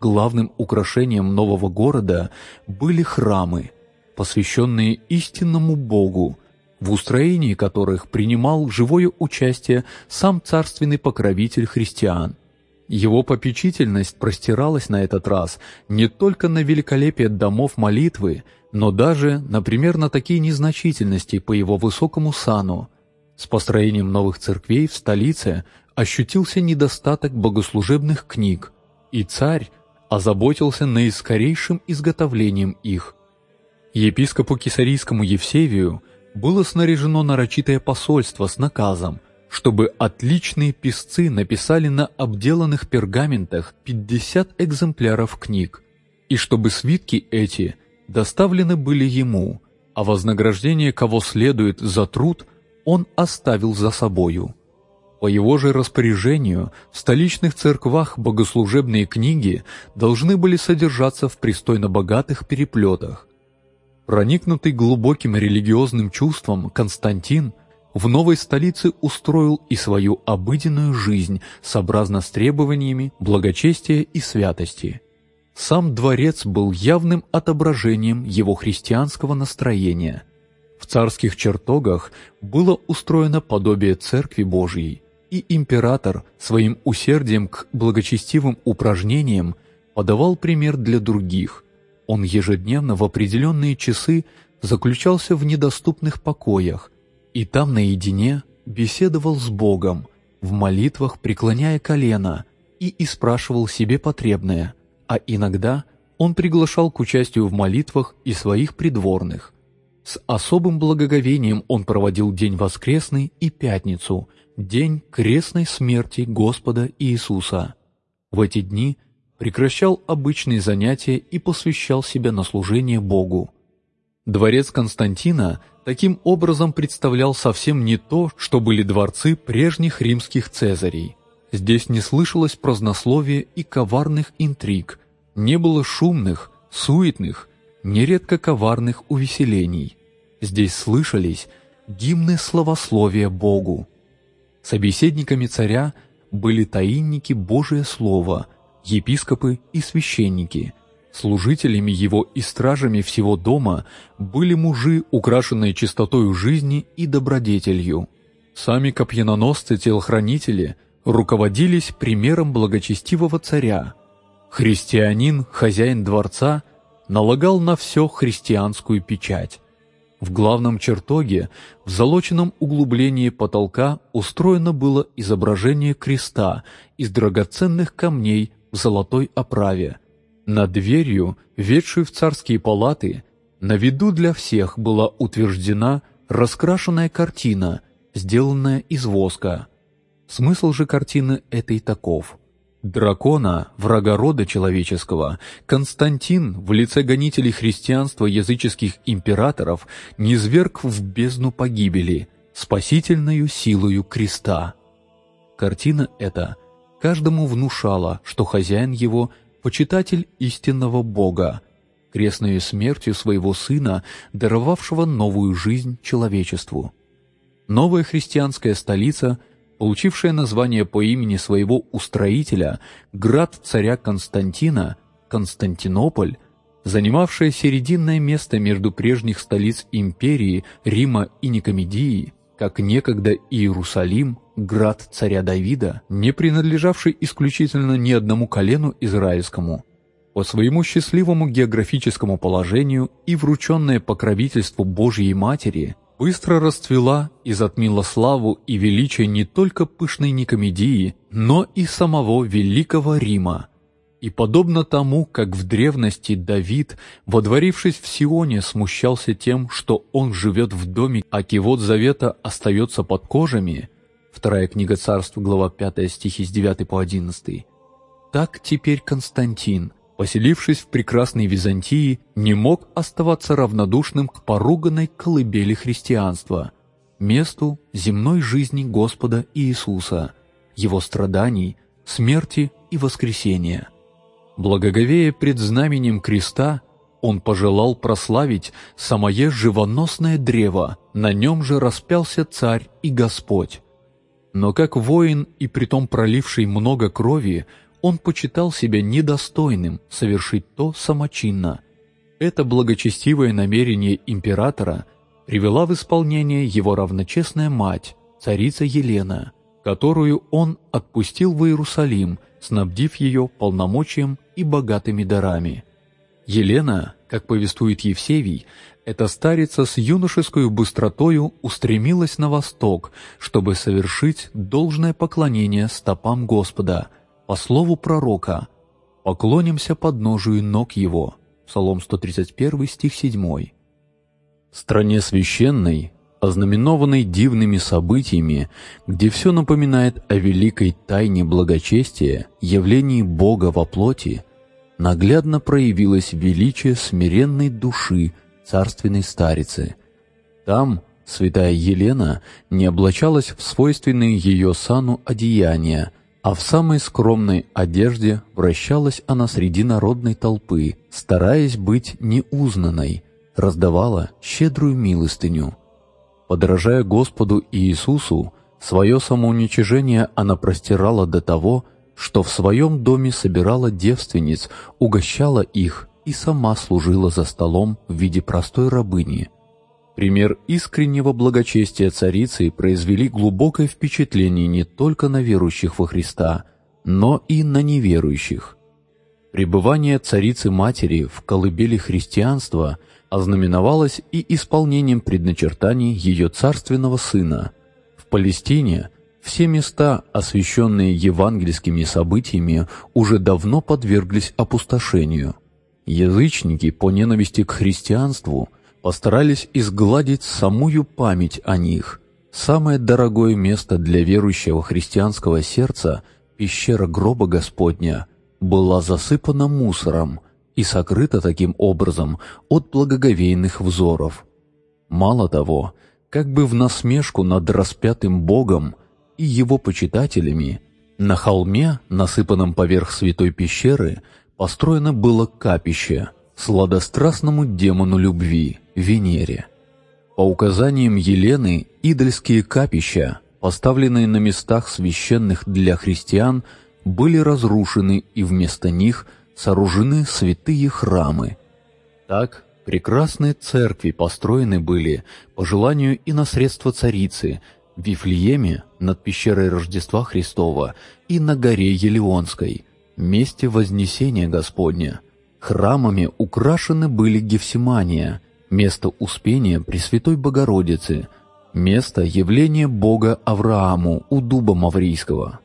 Главным украшением нового города были храмы, посвященные истинному Богу, в устроении которых принимал живое участие сам царственный покровитель христиан. Его попечительность простиралась на этот раз не только на великолепие домов молитвы, но даже, например, на такие незначительности по его высокому сану. С построением новых церквей в столице ощутился недостаток богослужебных книг, и царь озаботился наискорейшим изготовлением их. Епископу Кесарийскому Евсевию – было снаряжено нарочитое посольство с наказом, чтобы отличные писцы написали на обделанных пергаментах 50 экземпляров книг, и чтобы свитки эти доставлены были ему, а вознаграждение, кого следует за труд, он оставил за собою. По его же распоряжению в столичных церквах богослужебные книги должны были содержаться в пристойно богатых переплетах, Проникнутый глубоким религиозным чувством, Константин в новой столице устроил и свою обыденную жизнь сообразно с требованиями благочестия и святости. Сам дворец был явным отображением его христианского настроения. В царских чертогах было устроено подобие Церкви Божьей, и император своим усердием к благочестивым упражнениям подавал пример для других – он ежедневно в определенные часы заключался в недоступных покоях и там наедине беседовал с Богом, в молитвах преклоняя колено и испрашивал себе потребное, а иногда он приглашал к участию в молитвах и своих придворных. С особым благоговением он проводил день воскресный и пятницу, день крестной смерти Господа Иисуса. В эти дни – прекращал обычные занятия и посвящал себя на служение Богу. Дворец Константина таким образом представлял совсем не то, что были дворцы прежних римских цезарей. Здесь не слышалось празднословия и коварных интриг, не было шумных, суетных, нередко коварных увеселений. Здесь слышались гимны славословия Богу. Собеседниками царя были таинники Божие Слово – епископы и священники. Служителями его и стражами всего дома были мужи, украшенные чистотою жизни и добродетелью. Сами копьяноносцы-телохранители руководились примером благочестивого царя. Христианин, хозяин дворца, налагал на все христианскую печать. В главном чертоге, в залоченном углублении потолка, устроено было изображение креста из драгоценных камней в золотой оправе. Над дверью, ведшей в царские палаты, на виду для всех была утверждена раскрашенная картина, сделанная из воска. Смысл же картины этой таков – Дракона, врага рода человеческого, Константин в лице гонителей христианства языческих императоров низверг в бездну погибели, спасительную силою креста. Картина эта каждому внушала, что хозяин его – почитатель истинного Бога, крестной смертью своего сына, даровавшего новую жизнь человечеству. Новая христианская столица – получившая название по имени своего устроителя, град царя Константина, Константинополь, занимавшая серединное место между прежних столиц империи Рима и Никомедии, как некогда Иерусалим, град царя Давида, не принадлежавший исключительно ни одному колену израильскому, по своему счастливому географическому положению и врученное покровительству Божьей Матери – быстро расцвела и затмила славу и величие не только пышной Никомедии, но и самого Великого Рима. И подобно тому, как в древности Давид, водворившись в Сионе, смущался тем, что он живет в доме, а кивот завета остается под кожами, вторая книга царств, глава 5, стихи с 9 по 11, так теперь Константин – поселившись в прекрасной Византии, не мог оставаться равнодушным к поруганной колыбели христианства, месту земной жизни Господа Иисуса, Его страданий, смерти и воскресения. Благоговея пред знаменем креста, он пожелал прославить самое живоносное древо, на нем же распялся царь и Господь. Но как воин и притом проливший много крови, он почитал себя недостойным совершить то самочинно. Это благочестивое намерение императора привела в исполнение его равночестная мать, царица Елена, которую он отпустил в Иерусалим, снабдив ее полномочием и богатыми дарами. Елена, как повествует Евсевий, эта старица с юношеской быстротою устремилась на восток, чтобы совершить должное поклонение стопам Господа – по слову пророка «Поклонимся подножию ног его» Псалом 131, стих 7. Стране священной, ознаменованной дивными событиями, где все напоминает о великой тайне благочестия, явлении Бога во плоти, наглядно проявилось величие смиренной души царственной старицы. Там святая Елена не облачалась в свойственные ее сану одеяния, а в самой скромной одежде вращалась она среди народной толпы, стараясь быть неузнанной, раздавала щедрую милостыню. Подражая Господу Иисусу, свое самоуничижение она простирала до того, что в своем доме собирала девственниц, угощала их и сама служила за столом в виде простой рабыни – Пример искреннего благочестия царицы произвели глубокое впечатление не только на верующих во Христа, но и на неверующих. Пребывание царицы-матери в колыбели христианства ознаменовалось и исполнением предначертаний ее царственного сына. В Палестине все места, освященные евангельскими событиями, уже давно подверглись опустошению. Язычники по ненависти к христианству – постарались изгладить самую память о них. Самое дорогое место для верующего христианского сердца, пещера гроба Господня, была засыпана мусором и сокрыта таким образом от благоговейных взоров. Мало того, как бы в насмешку над распятым Богом и его почитателями, на холме, насыпанном поверх святой пещеры, построено было капище сладострастному демону любви – Венере. По указаниям Елены, идольские капища, поставленные на местах священных для христиан, были разрушены и вместо них сооружены святые храмы. Так, прекрасные церкви построены были по желанию и на средства царицы в Вифлееме над пещерой Рождества Христова и на горе Елеонской, месте Вознесения Господня. Храмами украшены были Гефсимания – место Успения Пресвятой Богородицы, место явления Бога Аврааму у дуба Маврийского.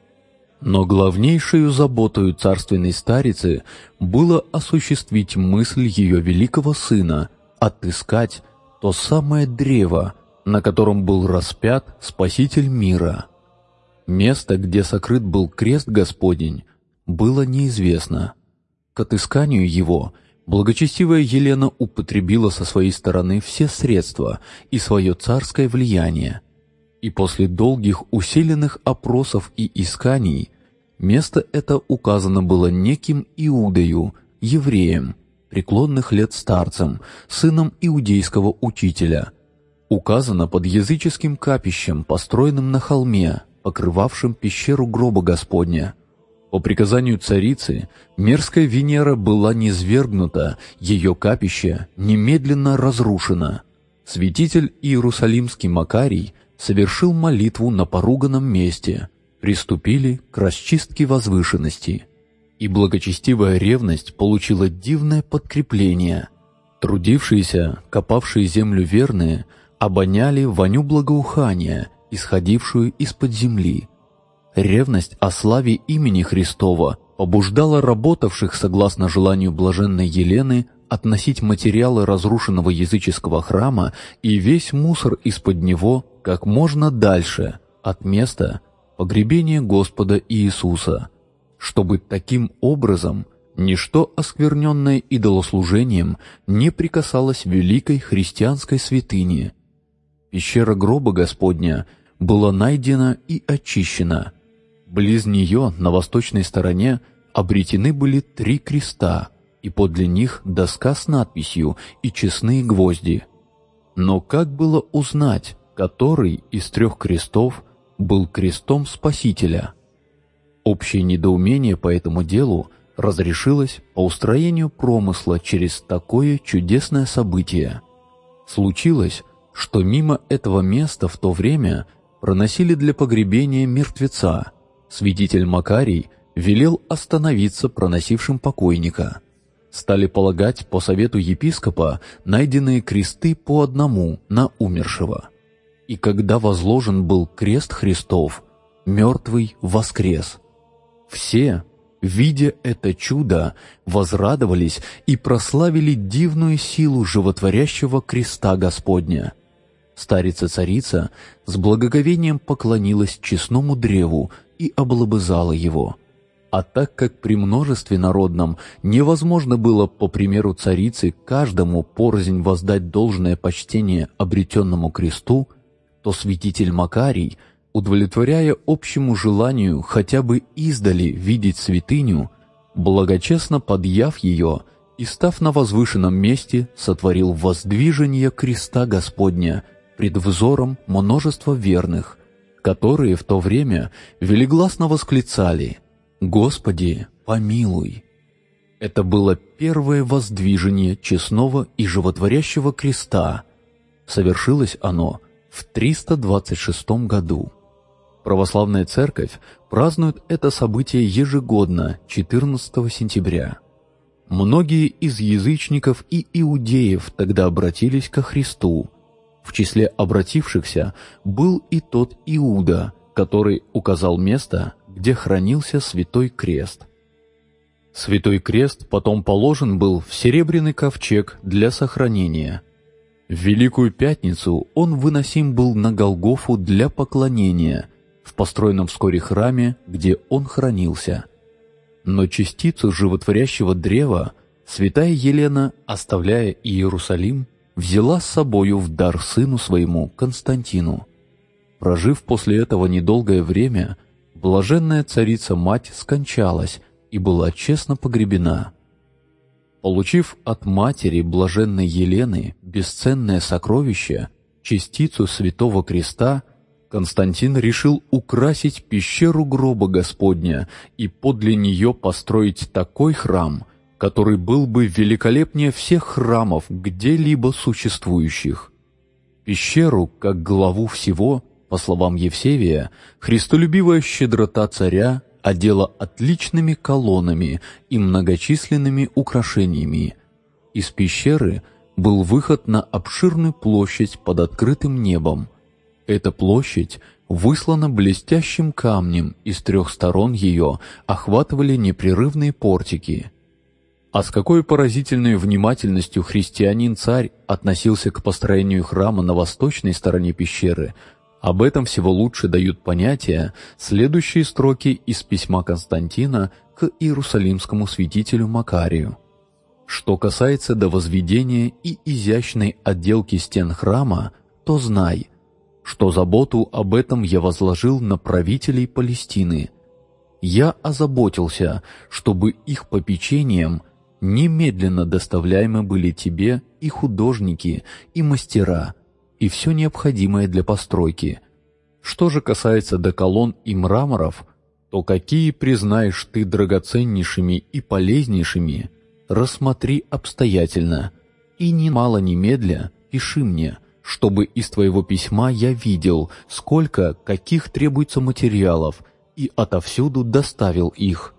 Но главнейшую заботою царственной старицы было осуществить мысль ее великого сына, отыскать то самое древо, на котором был распят Спаситель мира. Место, где сокрыт был крест Господень, было неизвестно. К отысканию его благочестивая Елена употребила со своей стороны все средства и свое царское влияние. И после долгих усиленных опросов и исканий место это указано было неким Иудою, евреем, преклонных лет старцем, сыном иудейского учителя. Указано под языческим капищем, построенным на холме, покрывавшим пещеру гроба Господня – по приказанию царицы мерзкая Венера была низвергнута, ее капище немедленно разрушено. Святитель Иерусалимский Макарий совершил молитву на поруганном месте, приступили к расчистке возвышенности. И благочестивая ревность получила дивное подкрепление. Трудившиеся, копавшие землю верные, обоняли воню благоухания, исходившую из-под земли – Ревность о славе имени Христова побуждала работавших, согласно желанию блаженной Елены, относить материалы разрушенного языческого храма и весь мусор из-под него как можно дальше от места погребения Господа Иисуса, чтобы таким образом ничто оскверненное идолослужением не прикасалось великой христианской святыне. Пещера гроба Господня была найдена и очищена – Близ нее, на восточной стороне, обретены были три креста, и подле них доска с надписью и честные гвозди. Но как было узнать, который из трех крестов был крестом Спасителя? Общее недоумение по этому делу разрешилось по устроению промысла через такое чудесное событие. Случилось, что мимо этого места в то время проносили для погребения мертвеца, Свидетель Макарий велел остановиться проносившим покойника. Стали полагать по совету епископа найденные кресты по одному на умершего. И когда возложен был крест Христов, мертвый воскрес. Все, видя это чудо, возрадовались и прославили дивную силу животворящего креста Господня. Старица-царица с благоговением поклонилась честному древу, и облобызала его. А так как при множестве народном невозможно было, по примеру царицы, каждому порознь воздать должное почтение обретенному кресту, то святитель Макарий, удовлетворяя общему желанию хотя бы издали видеть святыню, благочестно подъяв ее и, став на возвышенном месте, сотворил воздвижение креста Господня пред взором множества верных – которые в то время велигласно восклицали «Господи, помилуй!». Это было первое воздвижение честного и животворящего креста. Совершилось оно в 326 году. Православная церковь празднует это событие ежегодно 14 сентября. Многие из язычников и иудеев тогда обратились ко Христу, в числе обратившихся был и тот Иуда, который указал место, где хранился Святой Крест. Святой Крест потом положен был в серебряный ковчег для сохранения. В Великую Пятницу он выносим был на Голгофу для поклонения в построенном вскоре храме, где он хранился. Но частицу животворящего древа святая Елена, оставляя Иерусалим, взяла с собою в дар сыну своему Константину. Прожив после этого недолгое время, блаженная царица-мать скончалась и была честно погребена. Получив от матери блаженной Елены бесценное сокровище, частицу Святого Креста, Константин решил украсить пещеру гроба Господня и подле нее построить такой храм – который был бы великолепнее всех храмов, где-либо существующих. Пещеру, как главу всего, по словам Евсевия, христолюбивая щедрота царя одела отличными колоннами и многочисленными украшениями. Из пещеры был выход на обширную площадь под открытым небом. Эта площадь выслана блестящим камнем, и с трех сторон ее охватывали непрерывные портики. А с какой поразительной внимательностью христианин-царь относился к построению храма на восточной стороне пещеры, об этом всего лучше дают понятия следующие строки из письма Константина к иерусалимскому святителю Макарию. Что касается до возведения и изящной отделки стен храма, то знай, что заботу об этом я возложил на правителей Палестины. Я озаботился, чтобы их попечением немедленно доставляемы были тебе и художники, и мастера, и все необходимое для постройки. Что же касается до колонн и мраморов, то какие признаешь ты драгоценнейшими и полезнейшими, рассмотри обстоятельно, и немало немедля пиши мне, чтобы из твоего письма я видел, сколько, каких требуется материалов, и отовсюду доставил их.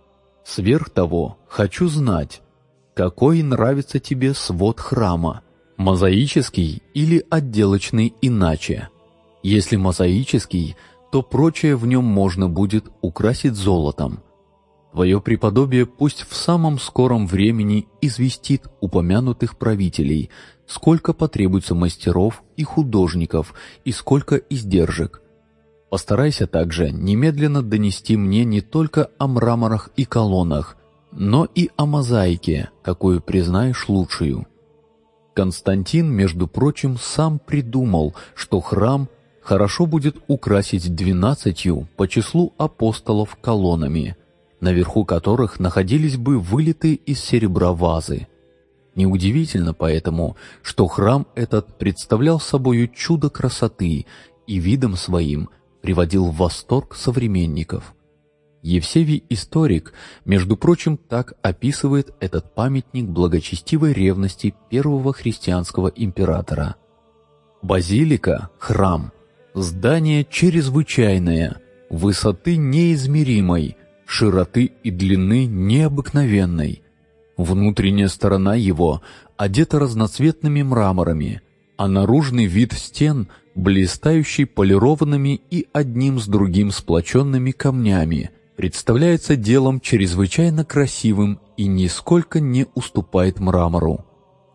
Сверх того, хочу знать, какой нравится тебе свод храма, мозаический или отделочный иначе. Если мозаический, то прочее в нем можно будет украсить золотом. Твое преподобие пусть в самом скором времени известит упомянутых правителей, сколько потребуется мастеров и художников и сколько издержек. Постарайся также немедленно донести мне не только о мраморах и колоннах, но и о мозаике, какую признаешь лучшую. Константин, между прочим, сам придумал, что храм хорошо будет украсить двенадцатью по числу апостолов колоннами, наверху которых находились бы вылитые из серебра вазы. Неудивительно поэтому, что храм этот представлял собою чудо красоты и видом своим приводил в восторг современников. Евсевий историк, между прочим, так описывает этот памятник благочестивой ревности первого христианского императора. Базилика – храм, здание чрезвычайное, высоты неизмеримой, широты и длины необыкновенной. Внутренняя сторона его одета разноцветными мраморами, а наружный вид стен – блистающий полированными и одним с другим сплоченными камнями – представляется делом чрезвычайно красивым и нисколько не уступает мрамору.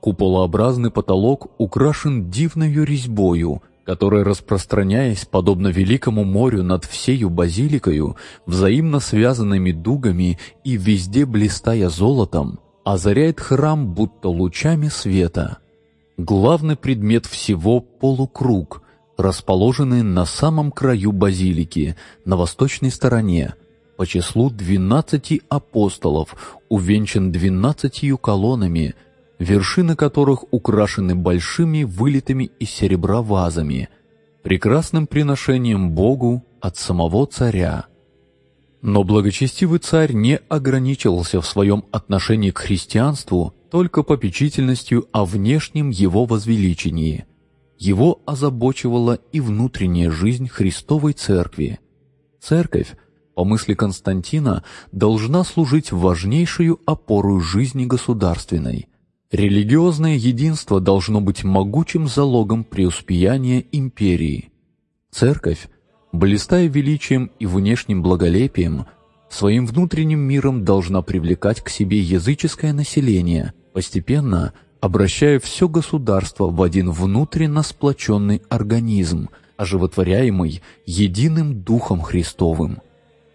Куполообразный потолок украшен дивною резьбою, которая, распространяясь, подобно великому морю над всею базиликою, взаимно связанными дугами и везде блистая золотом, озаряет храм будто лучами света. Главный предмет всего — полукруг, расположенный на самом краю базилики, на восточной стороне, по числу двенадцати апостолов, увенчан двенадцатью колоннами, вершины которых украшены большими вылитыми из серебра вазами, прекрасным приношением Богу от самого царя. Но благочестивый царь не ограничивался в своем отношении к христианству только попечительностью о внешнем его возвеличении. Его озабочивала и внутренняя жизнь Христовой Церкви. Церковь по мысли Константина, должна служить важнейшую опору жизни государственной. Религиозное единство должно быть могучим залогом преуспеяния империи. Церковь, блистая величием и внешним благолепием, своим внутренним миром должна привлекать к себе языческое население, постепенно обращая все государство в один внутренно сплоченный организм, оживотворяемый единым Духом Христовым.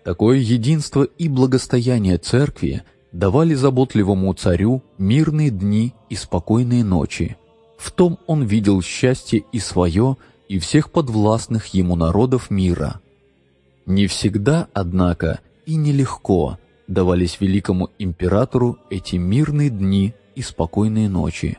Такое единство и благостояние церкви давали заботливому царю мирные дни и спокойные ночи. В том он видел счастье и свое, и всех подвластных ему народов мира. Не всегда, однако, и нелегко давались великому императору эти мирные дни и спокойные ночи.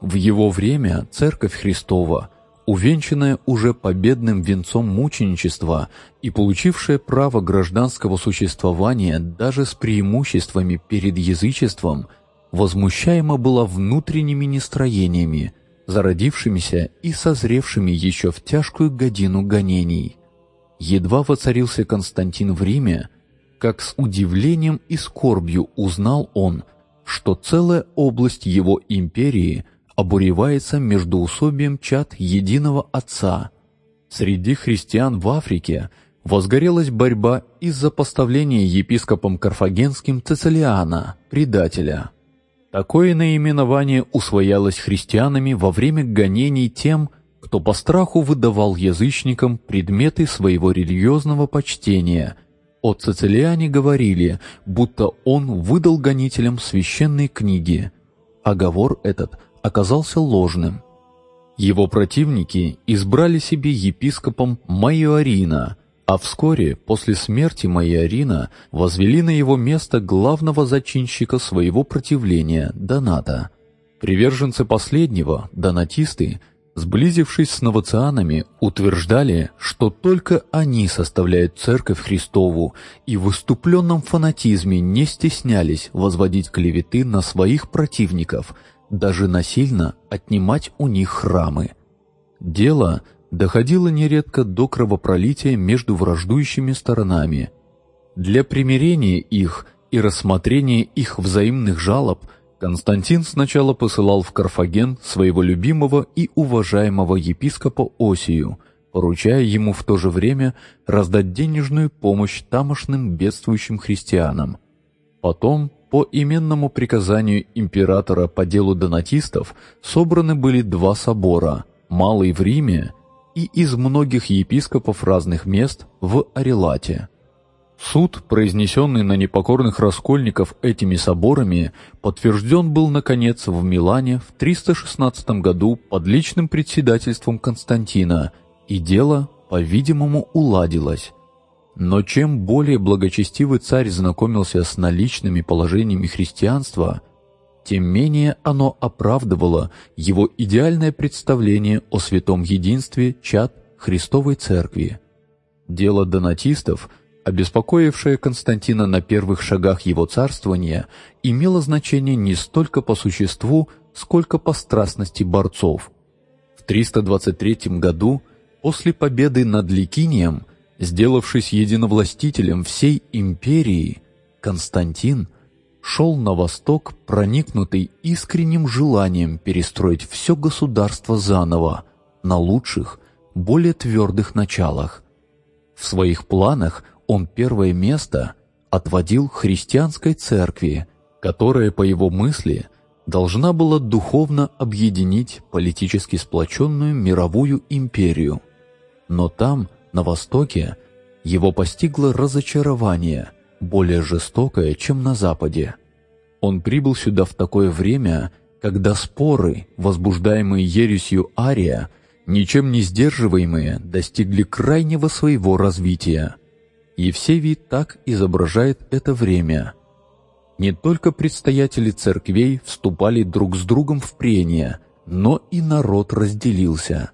В его время Церковь Христова увенчанная уже победным венцом мученичества и получившая право гражданского существования даже с преимуществами перед язычеством, возмущаема была внутренними нестроениями, зародившимися и созревшими еще в тяжкую годину гонений. Едва воцарился Константин в Риме, как с удивлением и скорбью узнал он, что целая область его империи – обуревается между усобием чад единого Отца. Среди христиан в Африке возгорелась борьба из-за поставления епископом карфагенским Цицилиана, предателя. Такое наименование усвоялось христианами во время гонений тем, кто по страху выдавал язычникам предметы своего религиозного почтения. О Цицилиане говорили, будто он выдал гонителям священные книги. Оговор этот оказался ложным. Его противники избрали себе епископом Майорина, а вскоре после смерти Майорина возвели на его место главного зачинщика своего противления Доната. Приверженцы последнего, донатисты, сблизившись с новоцианами, утверждали, что только они составляют Церковь Христову и в выступленном фанатизме не стеснялись возводить клеветы на своих противников – даже насильно отнимать у них храмы. Дело доходило нередко до кровопролития между враждующими сторонами. Для примирения их и рассмотрения их взаимных жалоб Константин сначала посылал в Карфаген своего любимого и уважаемого епископа Осию, поручая ему в то же время раздать денежную помощь тамошным бедствующим христианам. Потом по именному приказанию императора по делу донатистов собраны были два собора, Малый в Риме и из многих епископов разных мест в Арелате. Суд, произнесенный на непокорных раскольников этими соборами, подтвержден был, наконец, в Милане в 316 году под личным председательством Константина, и дело, по-видимому, уладилось. Но чем более благочестивый царь знакомился с наличными положениями христианства, тем менее оно оправдывало его идеальное представление о святом единстве чад Христовой Церкви. Дело донатистов, обеспокоившее Константина на первых шагах его царствования, имело значение не столько по существу, сколько по страстности борцов. В 323 году, после победы над Ликинием, Сделавшись единовластителем всей империи, Константин шел на восток, проникнутый искренним желанием перестроить все государство заново, на лучших, более твердых началах. В своих планах он первое место отводил христианской церкви, которая, по его мысли, должна была духовно объединить политически сплоченную мировую империю. Но там – на Востоке его постигло разочарование, более жестокое, чем на Западе. Он прибыл сюда в такое время, когда споры, возбуждаемые ересью Ария, ничем не сдерживаемые, достигли крайнего своего развития. Евсевий так изображает это время. Не только предстоятели церквей вступали друг с другом в прения, но и народ разделился.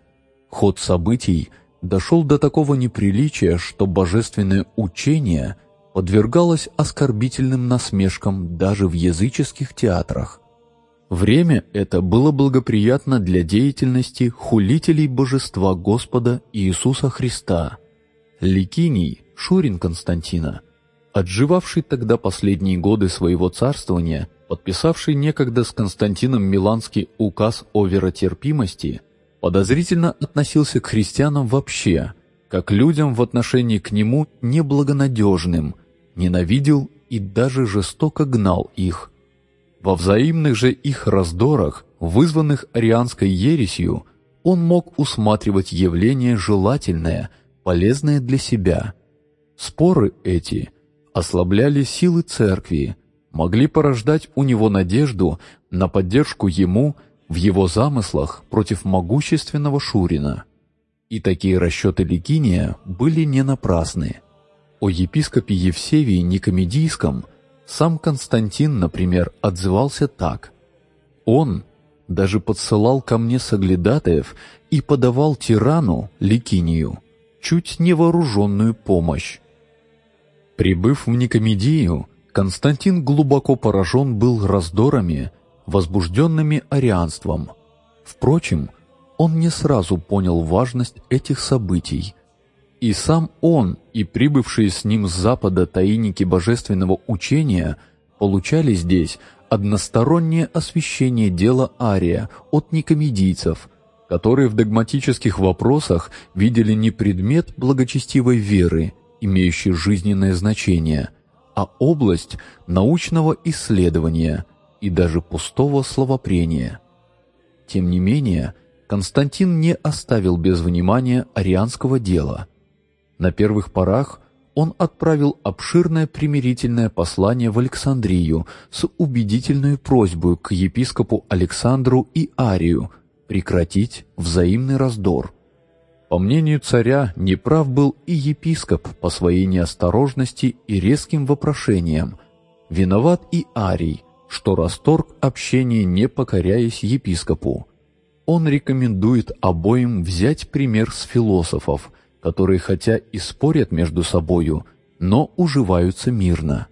Ход событий – дошел до такого неприличия, что божественное учение подвергалось оскорбительным насмешкам даже в языческих театрах. Время это было благоприятно для деятельности хулителей божества Господа Иисуса Христа. Ликиний, Шурин Константина, отживавший тогда последние годы своего царствования, подписавший некогда с Константином Миланский указ о веротерпимости – подозрительно относился к христианам вообще, как людям в отношении к нему неблагонадежным, ненавидел и даже жестоко гнал их. Во взаимных же их раздорах, вызванных арианской ересью, он мог усматривать явление желательное, полезное для себя. Споры эти ослабляли силы церкви, могли порождать у него надежду на поддержку ему – в его замыслах против могущественного Шурина. И такие расчеты Ликиния были не напрасны. О епископе Евсевии Никомедийском сам Константин, например, отзывался так. «Он даже подсылал ко мне соглядатаев и подавал тирану, Ликинию, чуть невооруженную помощь. Прибыв в Никомедию, Константин глубоко поражен был раздорами, возбужденными арианством. Впрочем, он не сразу понял важность этих событий. И сам он, и прибывшие с ним с запада таиники божественного учения получали здесь одностороннее освещение дела Ария от никомедийцев, которые в догматических вопросах видели не предмет благочестивой веры, имеющий жизненное значение, а область научного исследования и даже пустого словопрения. Тем не менее, Константин не оставил без внимания арианского дела. На первых порах он отправил обширное примирительное послание в Александрию с убедительной просьбой к епископу Александру и Арию прекратить взаимный раздор. По мнению царя, неправ был и епископ по своей неосторожности и резким вопрошениям. Виноват и Арий, что расторг общение, не покоряясь епископу. Он рекомендует обоим взять пример с философов – которые хотя и спорят между собою, но уживаются мирно.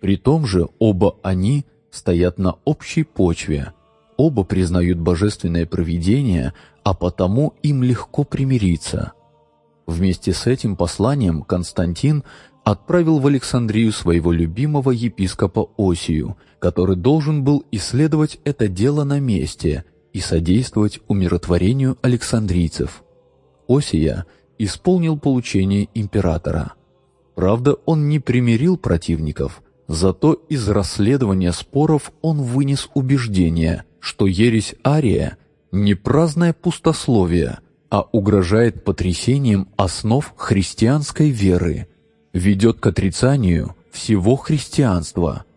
При том же оба они стоят на общей почве, оба признают божественное провидение, а потому им легко примириться. Вместе с этим посланием Константин отправил в Александрию своего любимого епископа Осию, который должен был исследовать это дело на месте и содействовать умиротворению александрийцев. Осия – исполнил получение императора. Правда, он не примирил противников, зато из расследования споров он вынес убеждение, что ересь Ария не праздное пустословие, а угрожает потрясением основ христианской веры, ведет к отрицанию всего христианства –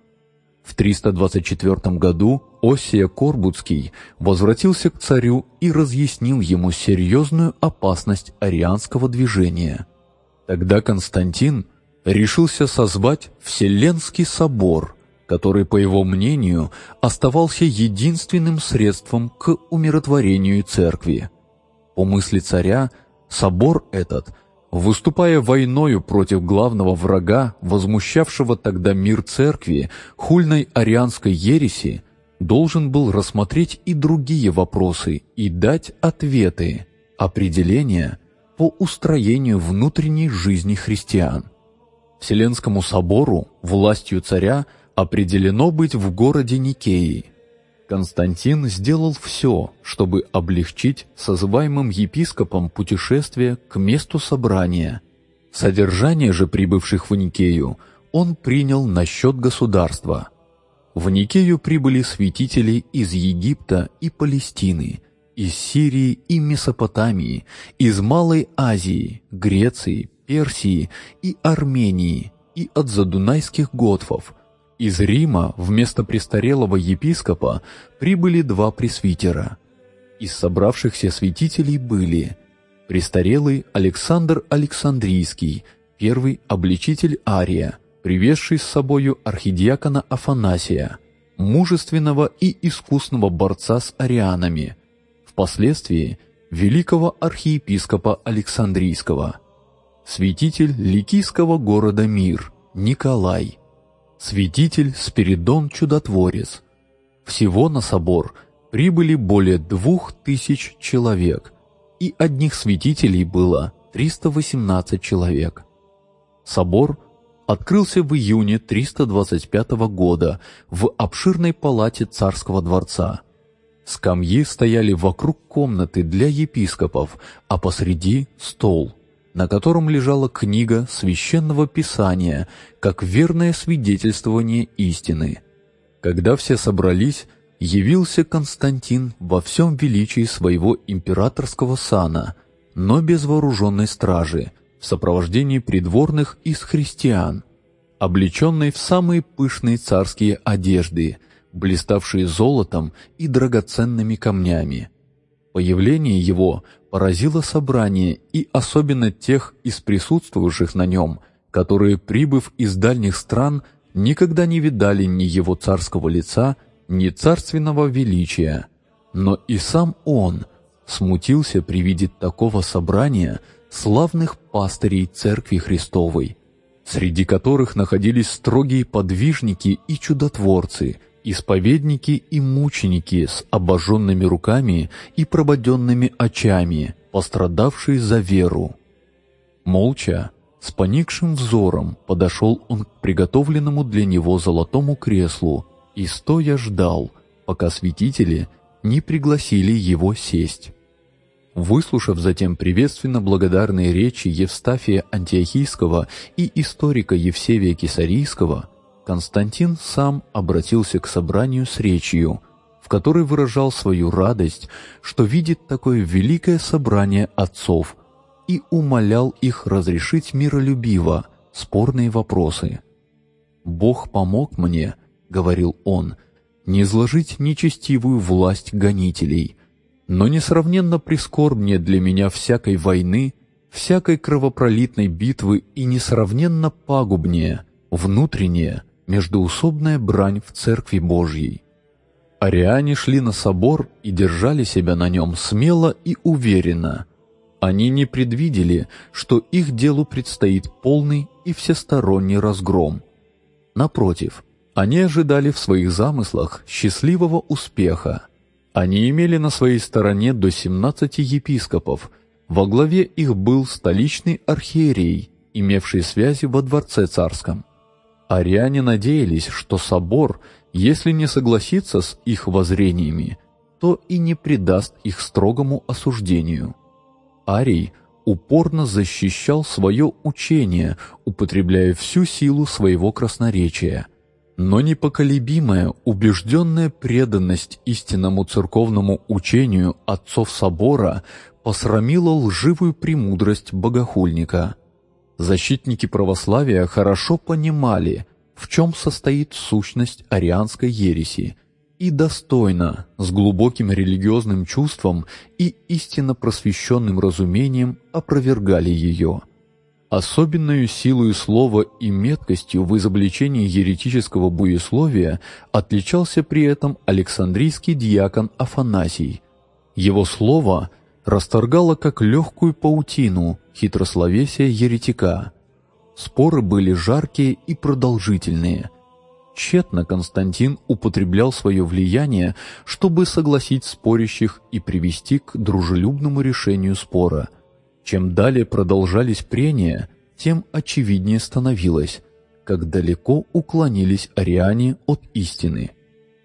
в 324 году Осия Корбутский возвратился к царю и разъяснил ему серьезную опасность арианского движения. Тогда Константин решился созвать Вселенский собор, который, по его мнению, оставался единственным средством к умиротворению церкви. По мысли царя, собор этот – Выступая войною против главного врага, возмущавшего тогда мир церкви, хульной арианской ереси, должен был рассмотреть и другие вопросы и дать ответы, определения по устроению внутренней жизни христиан. Вселенскому собору властью царя определено быть в городе Никеи – Константин сделал все, чтобы облегчить созываемым епископам путешествие к месту собрания. Содержание же прибывших в Никею он принял на счет государства. В Никею прибыли святители из Египта и Палестины, из Сирии и Месопотамии, из Малой Азии, Греции, Персии и Армении и от задунайских готвов – из Рима вместо престарелого епископа прибыли два пресвитера. Из собравшихся святителей были престарелый Александр Александрийский, первый обличитель Ария, привезший с собою архидиакона Афанасия, мужественного и искусного борца с арианами, впоследствии великого архиепископа Александрийского, святитель ликийского города Мир, Николай – святитель Спиридон Чудотворец. Всего на собор прибыли более двух тысяч человек, и одних святителей было 318 человек. Собор открылся в июне 325 года в обширной палате царского дворца. Скамьи стояли вокруг комнаты для епископов, а посреди — стол — на котором лежала книга священного писания, как верное свидетельствование истины. Когда все собрались, явился Константин во всем величии своего императорского сана, но без вооруженной стражи, в сопровождении придворных из христиан, облеченный в самые пышные царские одежды, блиставшие золотом и драгоценными камнями. Появление его поразило собрание и особенно тех из присутствующих на нем, которые, прибыв из дальних стран, никогда не видали ни его царского лица, ни царственного величия. Но и сам он смутился при виде такого собрания славных пастырей Церкви Христовой, среди которых находились строгие подвижники и чудотворцы – исповедники и мученики с обожженными руками и прободенными очами, пострадавшие за веру. Молча, с поникшим взором подошел он к приготовленному для него золотому креслу и стоя ждал, пока святители не пригласили его сесть. Выслушав затем приветственно благодарные речи Евстафия Антиохийского и историка Евсевия Кисарийского, Константин сам обратился к собранию с речью, в которой выражал свою радость, что видит такое великое собрание отцов, и умолял их разрешить миролюбиво спорные вопросы. «Бог помог мне», — говорил он, — «не изложить нечестивую власть гонителей» но несравненно прискорбнее для меня всякой войны, всякой кровопролитной битвы и несравненно пагубнее, внутренняя, междуусобная брань в Церкви Божьей. Ариане шли на собор и держали себя на нем смело и уверенно. Они не предвидели, что их делу предстоит полный и всесторонний разгром. Напротив, они ожидали в своих замыслах счастливого успеха, они имели на своей стороне до 17 епископов, во главе их был столичный архиерей, имевший связи во дворце царском. Ариане надеялись, что собор, если не согласится с их воззрениями, то и не предаст их строгому осуждению. Арий упорно защищал свое учение, употребляя всю силу своего красноречия – но непоколебимая, убежденная преданность истинному церковному учению отцов собора посрамила лживую премудрость богохульника. Защитники православия хорошо понимали, в чем состоит сущность арианской ереси, и достойно, с глубоким религиозным чувством и истинно просвещенным разумением опровергали ее – Особенную силою слова и меткостью в изобличении еретического буесловия отличался при этом Александрийский диакон Афанасий. Его слово расторгало как легкую паутину хитрословесия еретика. Споры были жаркие и продолжительные. Тщетно Константин употреблял свое влияние, чтобы согласить спорящих и привести к дружелюбному решению спора – чем далее продолжались прения, тем очевиднее становилось, как далеко уклонились ариане от истины.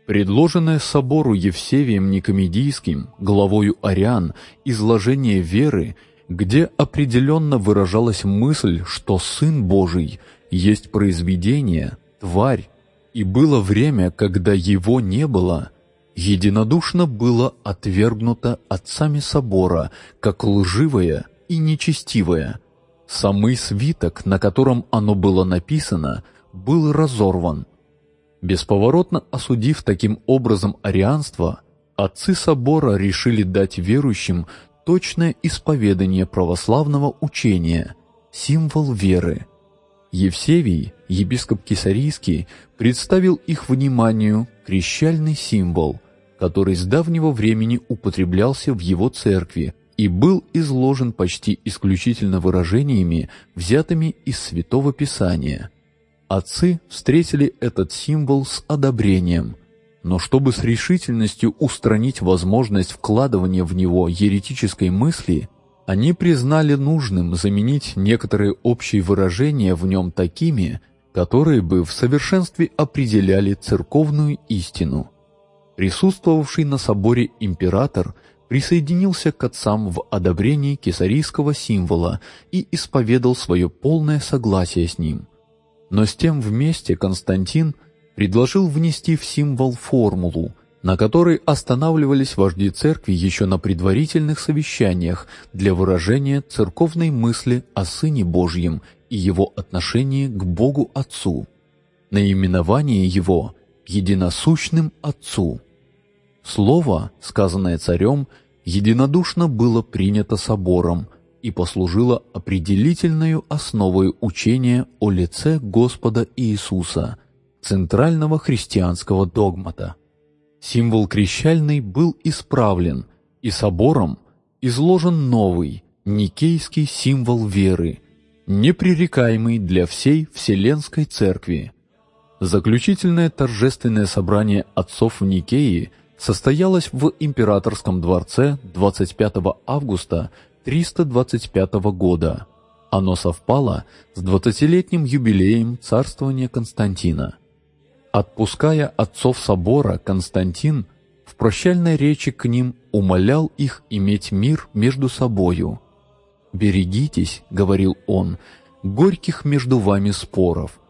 Предложенное собору Евсевием Никомедийским, главою ариан, изложение веры, где определенно выражалась мысль, что Сын Божий есть произведение, тварь, и было время, когда его не было, единодушно было отвергнуто отцами собора, как лживое – и нечестивое. Самый свиток, на котором оно было написано, был разорван. Бесповоротно осудив таким образом арианство, отцы собора решили дать верующим точное исповедание православного учения, символ веры. Евсевий, епископ Кисарийский, представил их вниманию крещальный символ, который с давнего времени употреблялся в его церкви и был изложен почти исключительно выражениями, взятыми из Святого Писания. Отцы встретили этот символ с одобрением, но чтобы с решительностью устранить возможность вкладывания в него еретической мысли, они признали нужным заменить некоторые общие выражения в нем такими, которые бы в совершенстве определяли церковную истину. Присутствовавший на соборе император – присоединился к отцам в одобрении кесарийского символа и исповедал свое полное согласие с ним. Но с тем вместе Константин предложил внести в символ формулу, на которой останавливались вожди церкви еще на предварительных совещаниях для выражения церковной мысли о Сыне Божьем и его отношении к Богу Отцу. Наименование его «Единосущным Отцу». Слово, сказанное царем, единодушно было принято собором и послужило определительной основой учения о лице Господа Иисуса, центрального христианского догмата. Символ крещальный был исправлен, и собором изложен новый, никейский символ веры, непререкаемый для всей Вселенской Церкви. Заключительное торжественное собрание отцов в Никее – состоялась в императорском дворце 25 августа 325 года. Оно совпало с 20-летним юбилеем царствования Константина. Отпуская отцов собора, Константин в прощальной речи к ним умолял их иметь мир между собою. «Берегитесь», — говорил он, — «горьких между вами споров.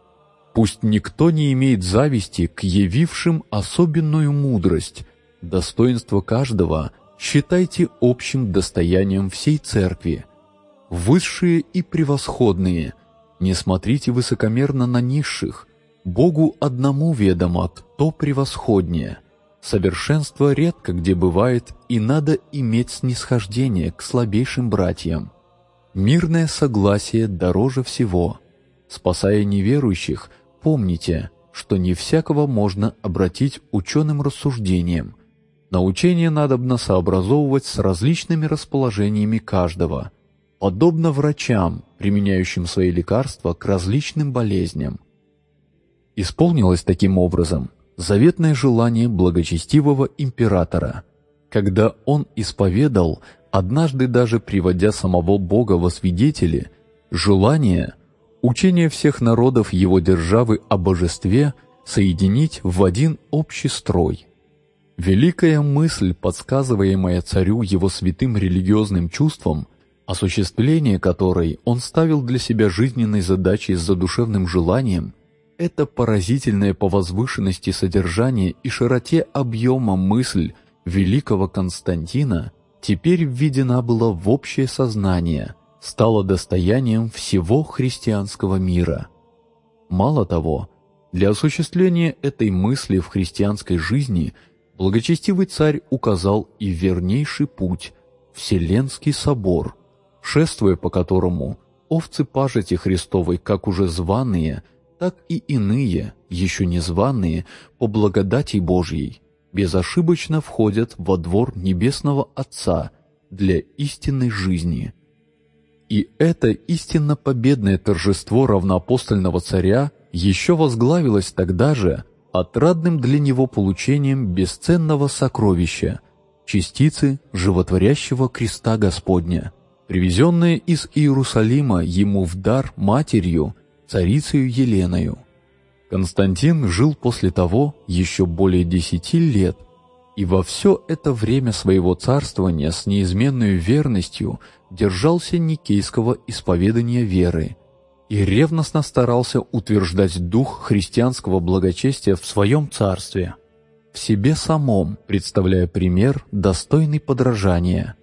Пусть никто не имеет зависти к явившим особенную мудрость. Достоинство каждого считайте общим достоянием всей церкви. Высшие и превосходные, не смотрите высокомерно на низших, Богу одному ведомо, кто превосходнее. Совершенство редко где бывает, и надо иметь снисхождение к слабейшим братьям. Мирное согласие дороже всего. Спасая неверующих, помните, что не всякого можно обратить ученым рассуждением. Научение надобно сообразовывать с различными расположениями каждого, подобно врачам, применяющим свои лекарства к различным болезням. Исполнилось таким образом заветное желание благочестивого императора, когда он исповедал, однажды даже приводя самого Бога во свидетели, желание учение всех народов его державы о божестве соединить в один общий строй. Великая мысль, подсказываемая царю его святым религиозным чувством, осуществление которой он ставил для себя жизненной задачей с задушевным желанием, эта поразительная по возвышенности содержания и широте объема мысль великого Константина теперь введена была в общее сознание, стала достоянием всего христианского мира. Мало того, для осуществления этой мысли в христианской жизни благочестивый царь указал и вернейший путь – Вселенский собор, шествуя по которому овцы пажити Христовой, как уже званые – так и иные, еще не званые, по благодати Божьей, безошибочно входят во двор Небесного Отца для истинной жизни. И это истинно победное торжество равноапостольного царя еще возглавилось тогда же отрадным для него получением бесценного сокровища, частицы животворящего креста Господня, привезенные из Иерусалима ему в дар матерью – царицею Еленою. Константин жил после того еще более десяти лет, и во все это время своего царствования с неизменной верностью держался никейского исповедания веры и ревностно старался утверждать дух христианского благочестия в своем царстве, в себе самом, представляя пример, достойный подражания.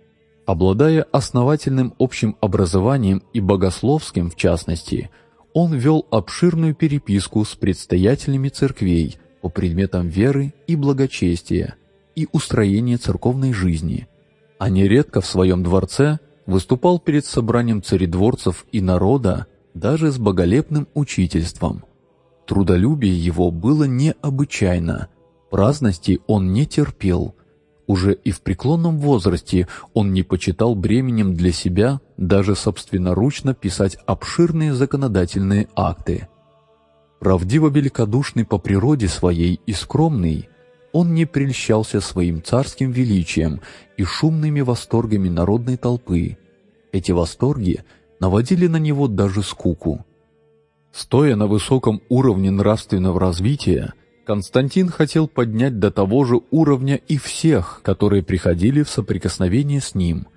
Обладая основательным общим образованием и богословским в частности – он вел обширную переписку с предстоятелями церквей по предметам веры и благочестия и устроения церковной жизни, а нередко в своем дворце выступал перед собранием царедворцев и народа даже с боголепным учительством. Трудолюбие его было необычайно, праздности он не терпел – уже и в преклонном возрасте он не почитал бременем для себя даже собственноручно писать обширные законодательные акты. Правдиво великодушный по природе своей и скромный, он не прельщался своим царским величием и шумными восторгами народной толпы. Эти восторги наводили на него даже скуку. Стоя на высоком уровне нравственного развития, Константин хотел поднять до того же уровня и всех, которые приходили в соприкосновение с ним.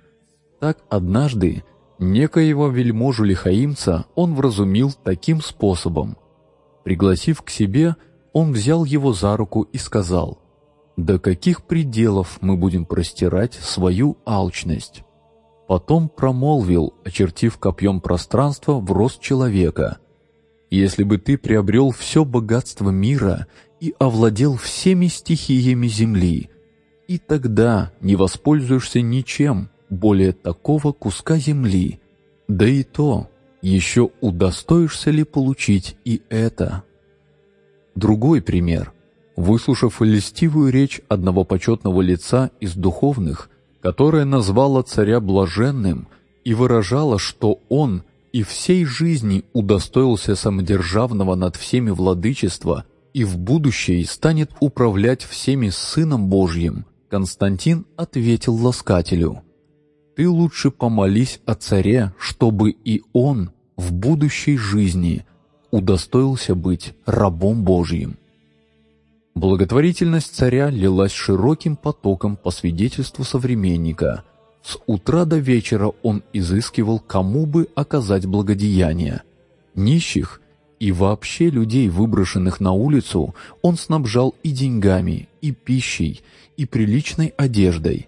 Так однажды некоего вельможу Лихаимца он вразумил таким способом. Пригласив к себе, он взял его за руку и сказал, «До каких пределов мы будем простирать свою алчность?» Потом промолвил, очертив копьем пространство в рост человека, «Если бы ты приобрел все богатство мира и овладел всеми стихиями земли, и тогда не воспользуешься ничем более такого куска земли, да и то еще удостоишься ли получить и это. Другой пример. Выслушав льстивую речь одного почетного лица из духовных, которая назвала царя блаженным и выражала, что он и всей жизни удостоился самодержавного над всеми владычества и в будущее станет управлять всеми Сыном Божьим, Константин ответил ласкателю, «Ты лучше помолись о царе, чтобы и он в будущей жизни удостоился быть рабом Божьим». Благотворительность царя лилась широким потоком по свидетельству современника. С утра до вечера он изыскивал, кому бы оказать благодеяние. Нищих и вообще людей, выброшенных на улицу, он снабжал и деньгами, и пищей, и приличной одеждой.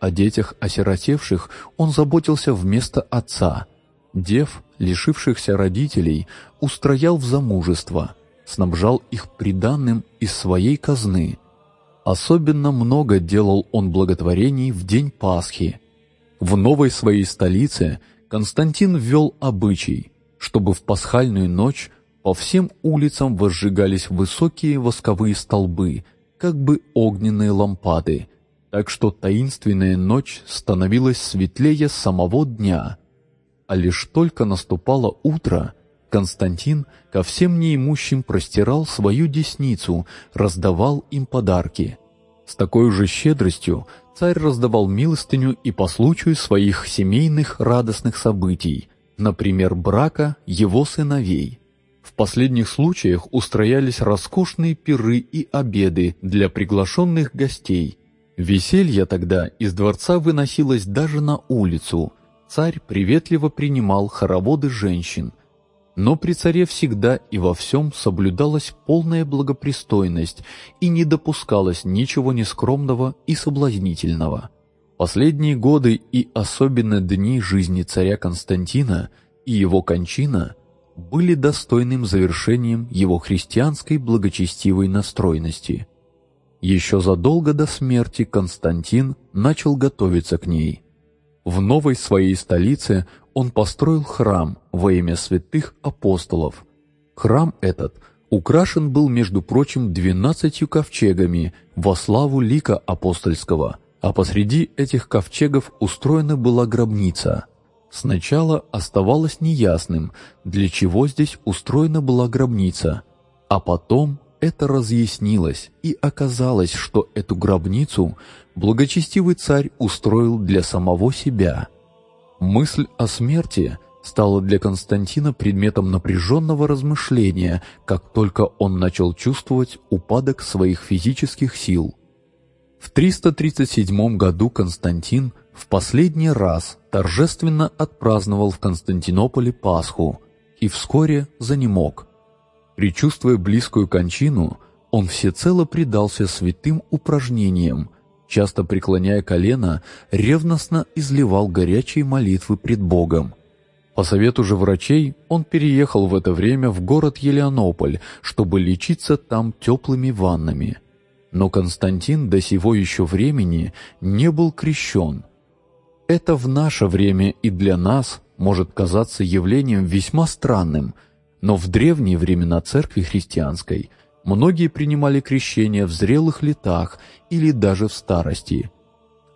О детях осиротевших он заботился вместо отца. Дев, лишившихся родителей, устроял в замужество, снабжал их приданным из своей казны. Особенно много делал он благотворений в день Пасхи. В новой своей столице Константин ввел обычай, чтобы в пасхальную ночь по всем улицам возжигались высокие восковые столбы, как бы огненные лампады, так что таинственная ночь становилась светлее самого дня. А лишь только наступало утро, Константин ко всем неимущим простирал свою десницу, раздавал им подарки. С такой же щедростью царь раздавал милостыню и по случаю своих семейных радостных событий, например, брака его сыновей – в последних случаях устроялись роскошные пиры и обеды для приглашенных гостей. Веселье тогда из дворца выносилось даже на улицу. Царь приветливо принимал хороводы женщин. Но при царе всегда и во всем соблюдалась полная благопристойность и не допускалось ничего нескромного и соблазнительного. Последние годы и особенно дни жизни царя Константина и его кончина – были достойным завершением его христианской благочестивой настроенности. Еще задолго до смерти Константин начал готовиться к ней. В новой своей столице он построил храм во имя святых апостолов. Храм этот украшен был, между прочим, двенадцатью ковчегами во славу лика апостольского, а посреди этих ковчегов устроена была гробница – Сначала оставалось неясным, для чего здесь устроена была гробница, а потом это разъяснилось, и оказалось, что эту гробницу благочестивый царь устроил для самого себя. Мысль о смерти стала для Константина предметом напряженного размышления, как только он начал чувствовать упадок своих физических сил. В 337 году Константин в последний раз торжественно отпраздновал в Константинополе Пасху и вскоре занемог. Причувствуя близкую кончину, он всецело предался святым упражнениям, часто преклоняя колено, ревностно изливал горячие молитвы пред Богом. По совету же врачей он переехал в это время в город Елеонополь, чтобы лечиться там теплыми ваннами. Но Константин до сего еще времени не был крещен – это в наше время и для нас может казаться явлением весьма странным, но в древние времена церкви христианской многие принимали крещение в зрелых летах или даже в старости.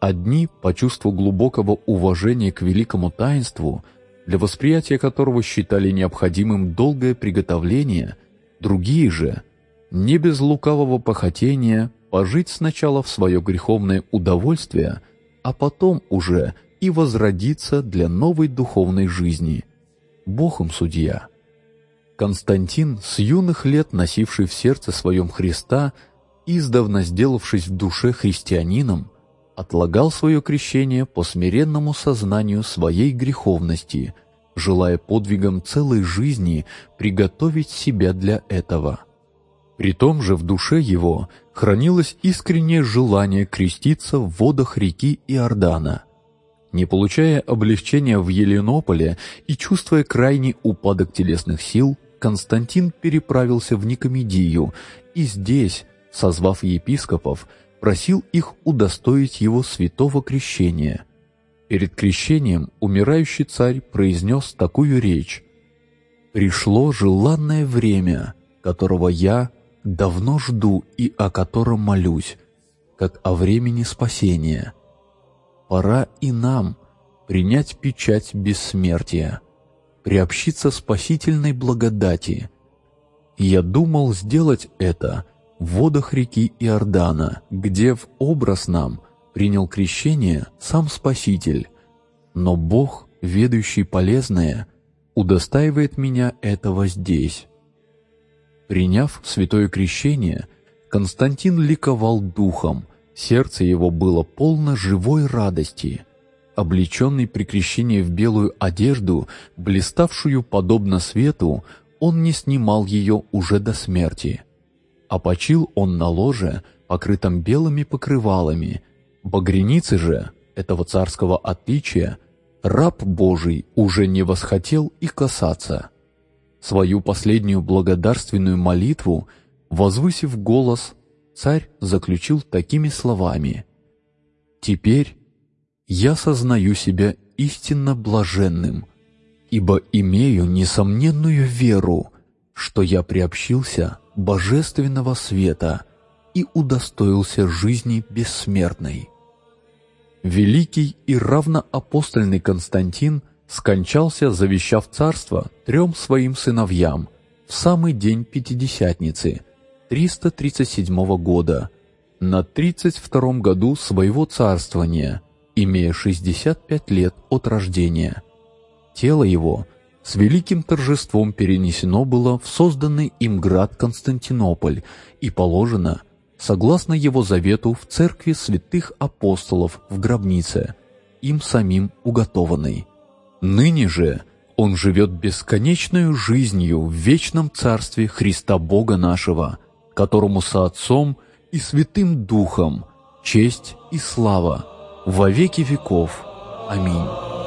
Одни, по чувству глубокого уважения к великому таинству, для восприятия которого считали необходимым долгое приготовление, другие же, не без лукавого похотения, пожить сначала в свое греховное удовольствие, а потом уже – и возродиться для новой духовной жизни. Бог им судья. Константин, с юных лет носивший в сердце своем Христа, издавна сделавшись в душе христианином, отлагал свое крещение по смиренному сознанию своей греховности, желая подвигом целой жизни приготовить себя для этого. При том же в душе его хранилось искреннее желание креститься в водах реки Иордана, не получая облегчения в Еленополе и чувствуя крайний упадок телесных сил, Константин переправился в Никомедию и здесь, созвав епископов, просил их удостоить его святого крещения. Перед крещением умирающий царь произнес такую речь «Пришло желанное время, которого я давно жду и о котором молюсь, как о времени спасения» пора и нам принять печать бессмертия, приобщиться спасительной благодати. Я думал сделать это в водах реки Иордана, где в образ нам принял крещение сам Спаситель. Но Бог, ведущий полезное, удостаивает меня этого здесь. Приняв святое крещение, Константин ликовал духом, сердце его было полно живой радости. Облеченный при крещении в белую одежду, блиставшую подобно свету, он не снимал ее уже до смерти. А почил он на ложе, покрытом белыми покрывалами. Багреницы же, этого царского отличия, раб Божий уже не восхотел и касаться. Свою последнюю благодарственную молитву, возвысив голос, царь заключил такими словами «Теперь я сознаю себя истинно блаженным, ибо имею несомненную веру, что я приобщился божественного света и удостоился жизни бессмертной». Великий и равноапостольный Константин скончался, завещав царство трем своим сыновьям в самый день Пятидесятницы, 337 года, на 32 году своего царствования, имея 65 лет от рождения. Тело его с великим торжеством перенесено было в созданный им град Константинополь и положено согласно его завету в церкви святых апостолов в гробнице, им самим уготованной. Ныне же он живет бесконечной жизнью в вечном царстве Христа Бога нашего, которому со Отцом и Святым Духом честь и слава во веки веков. Аминь.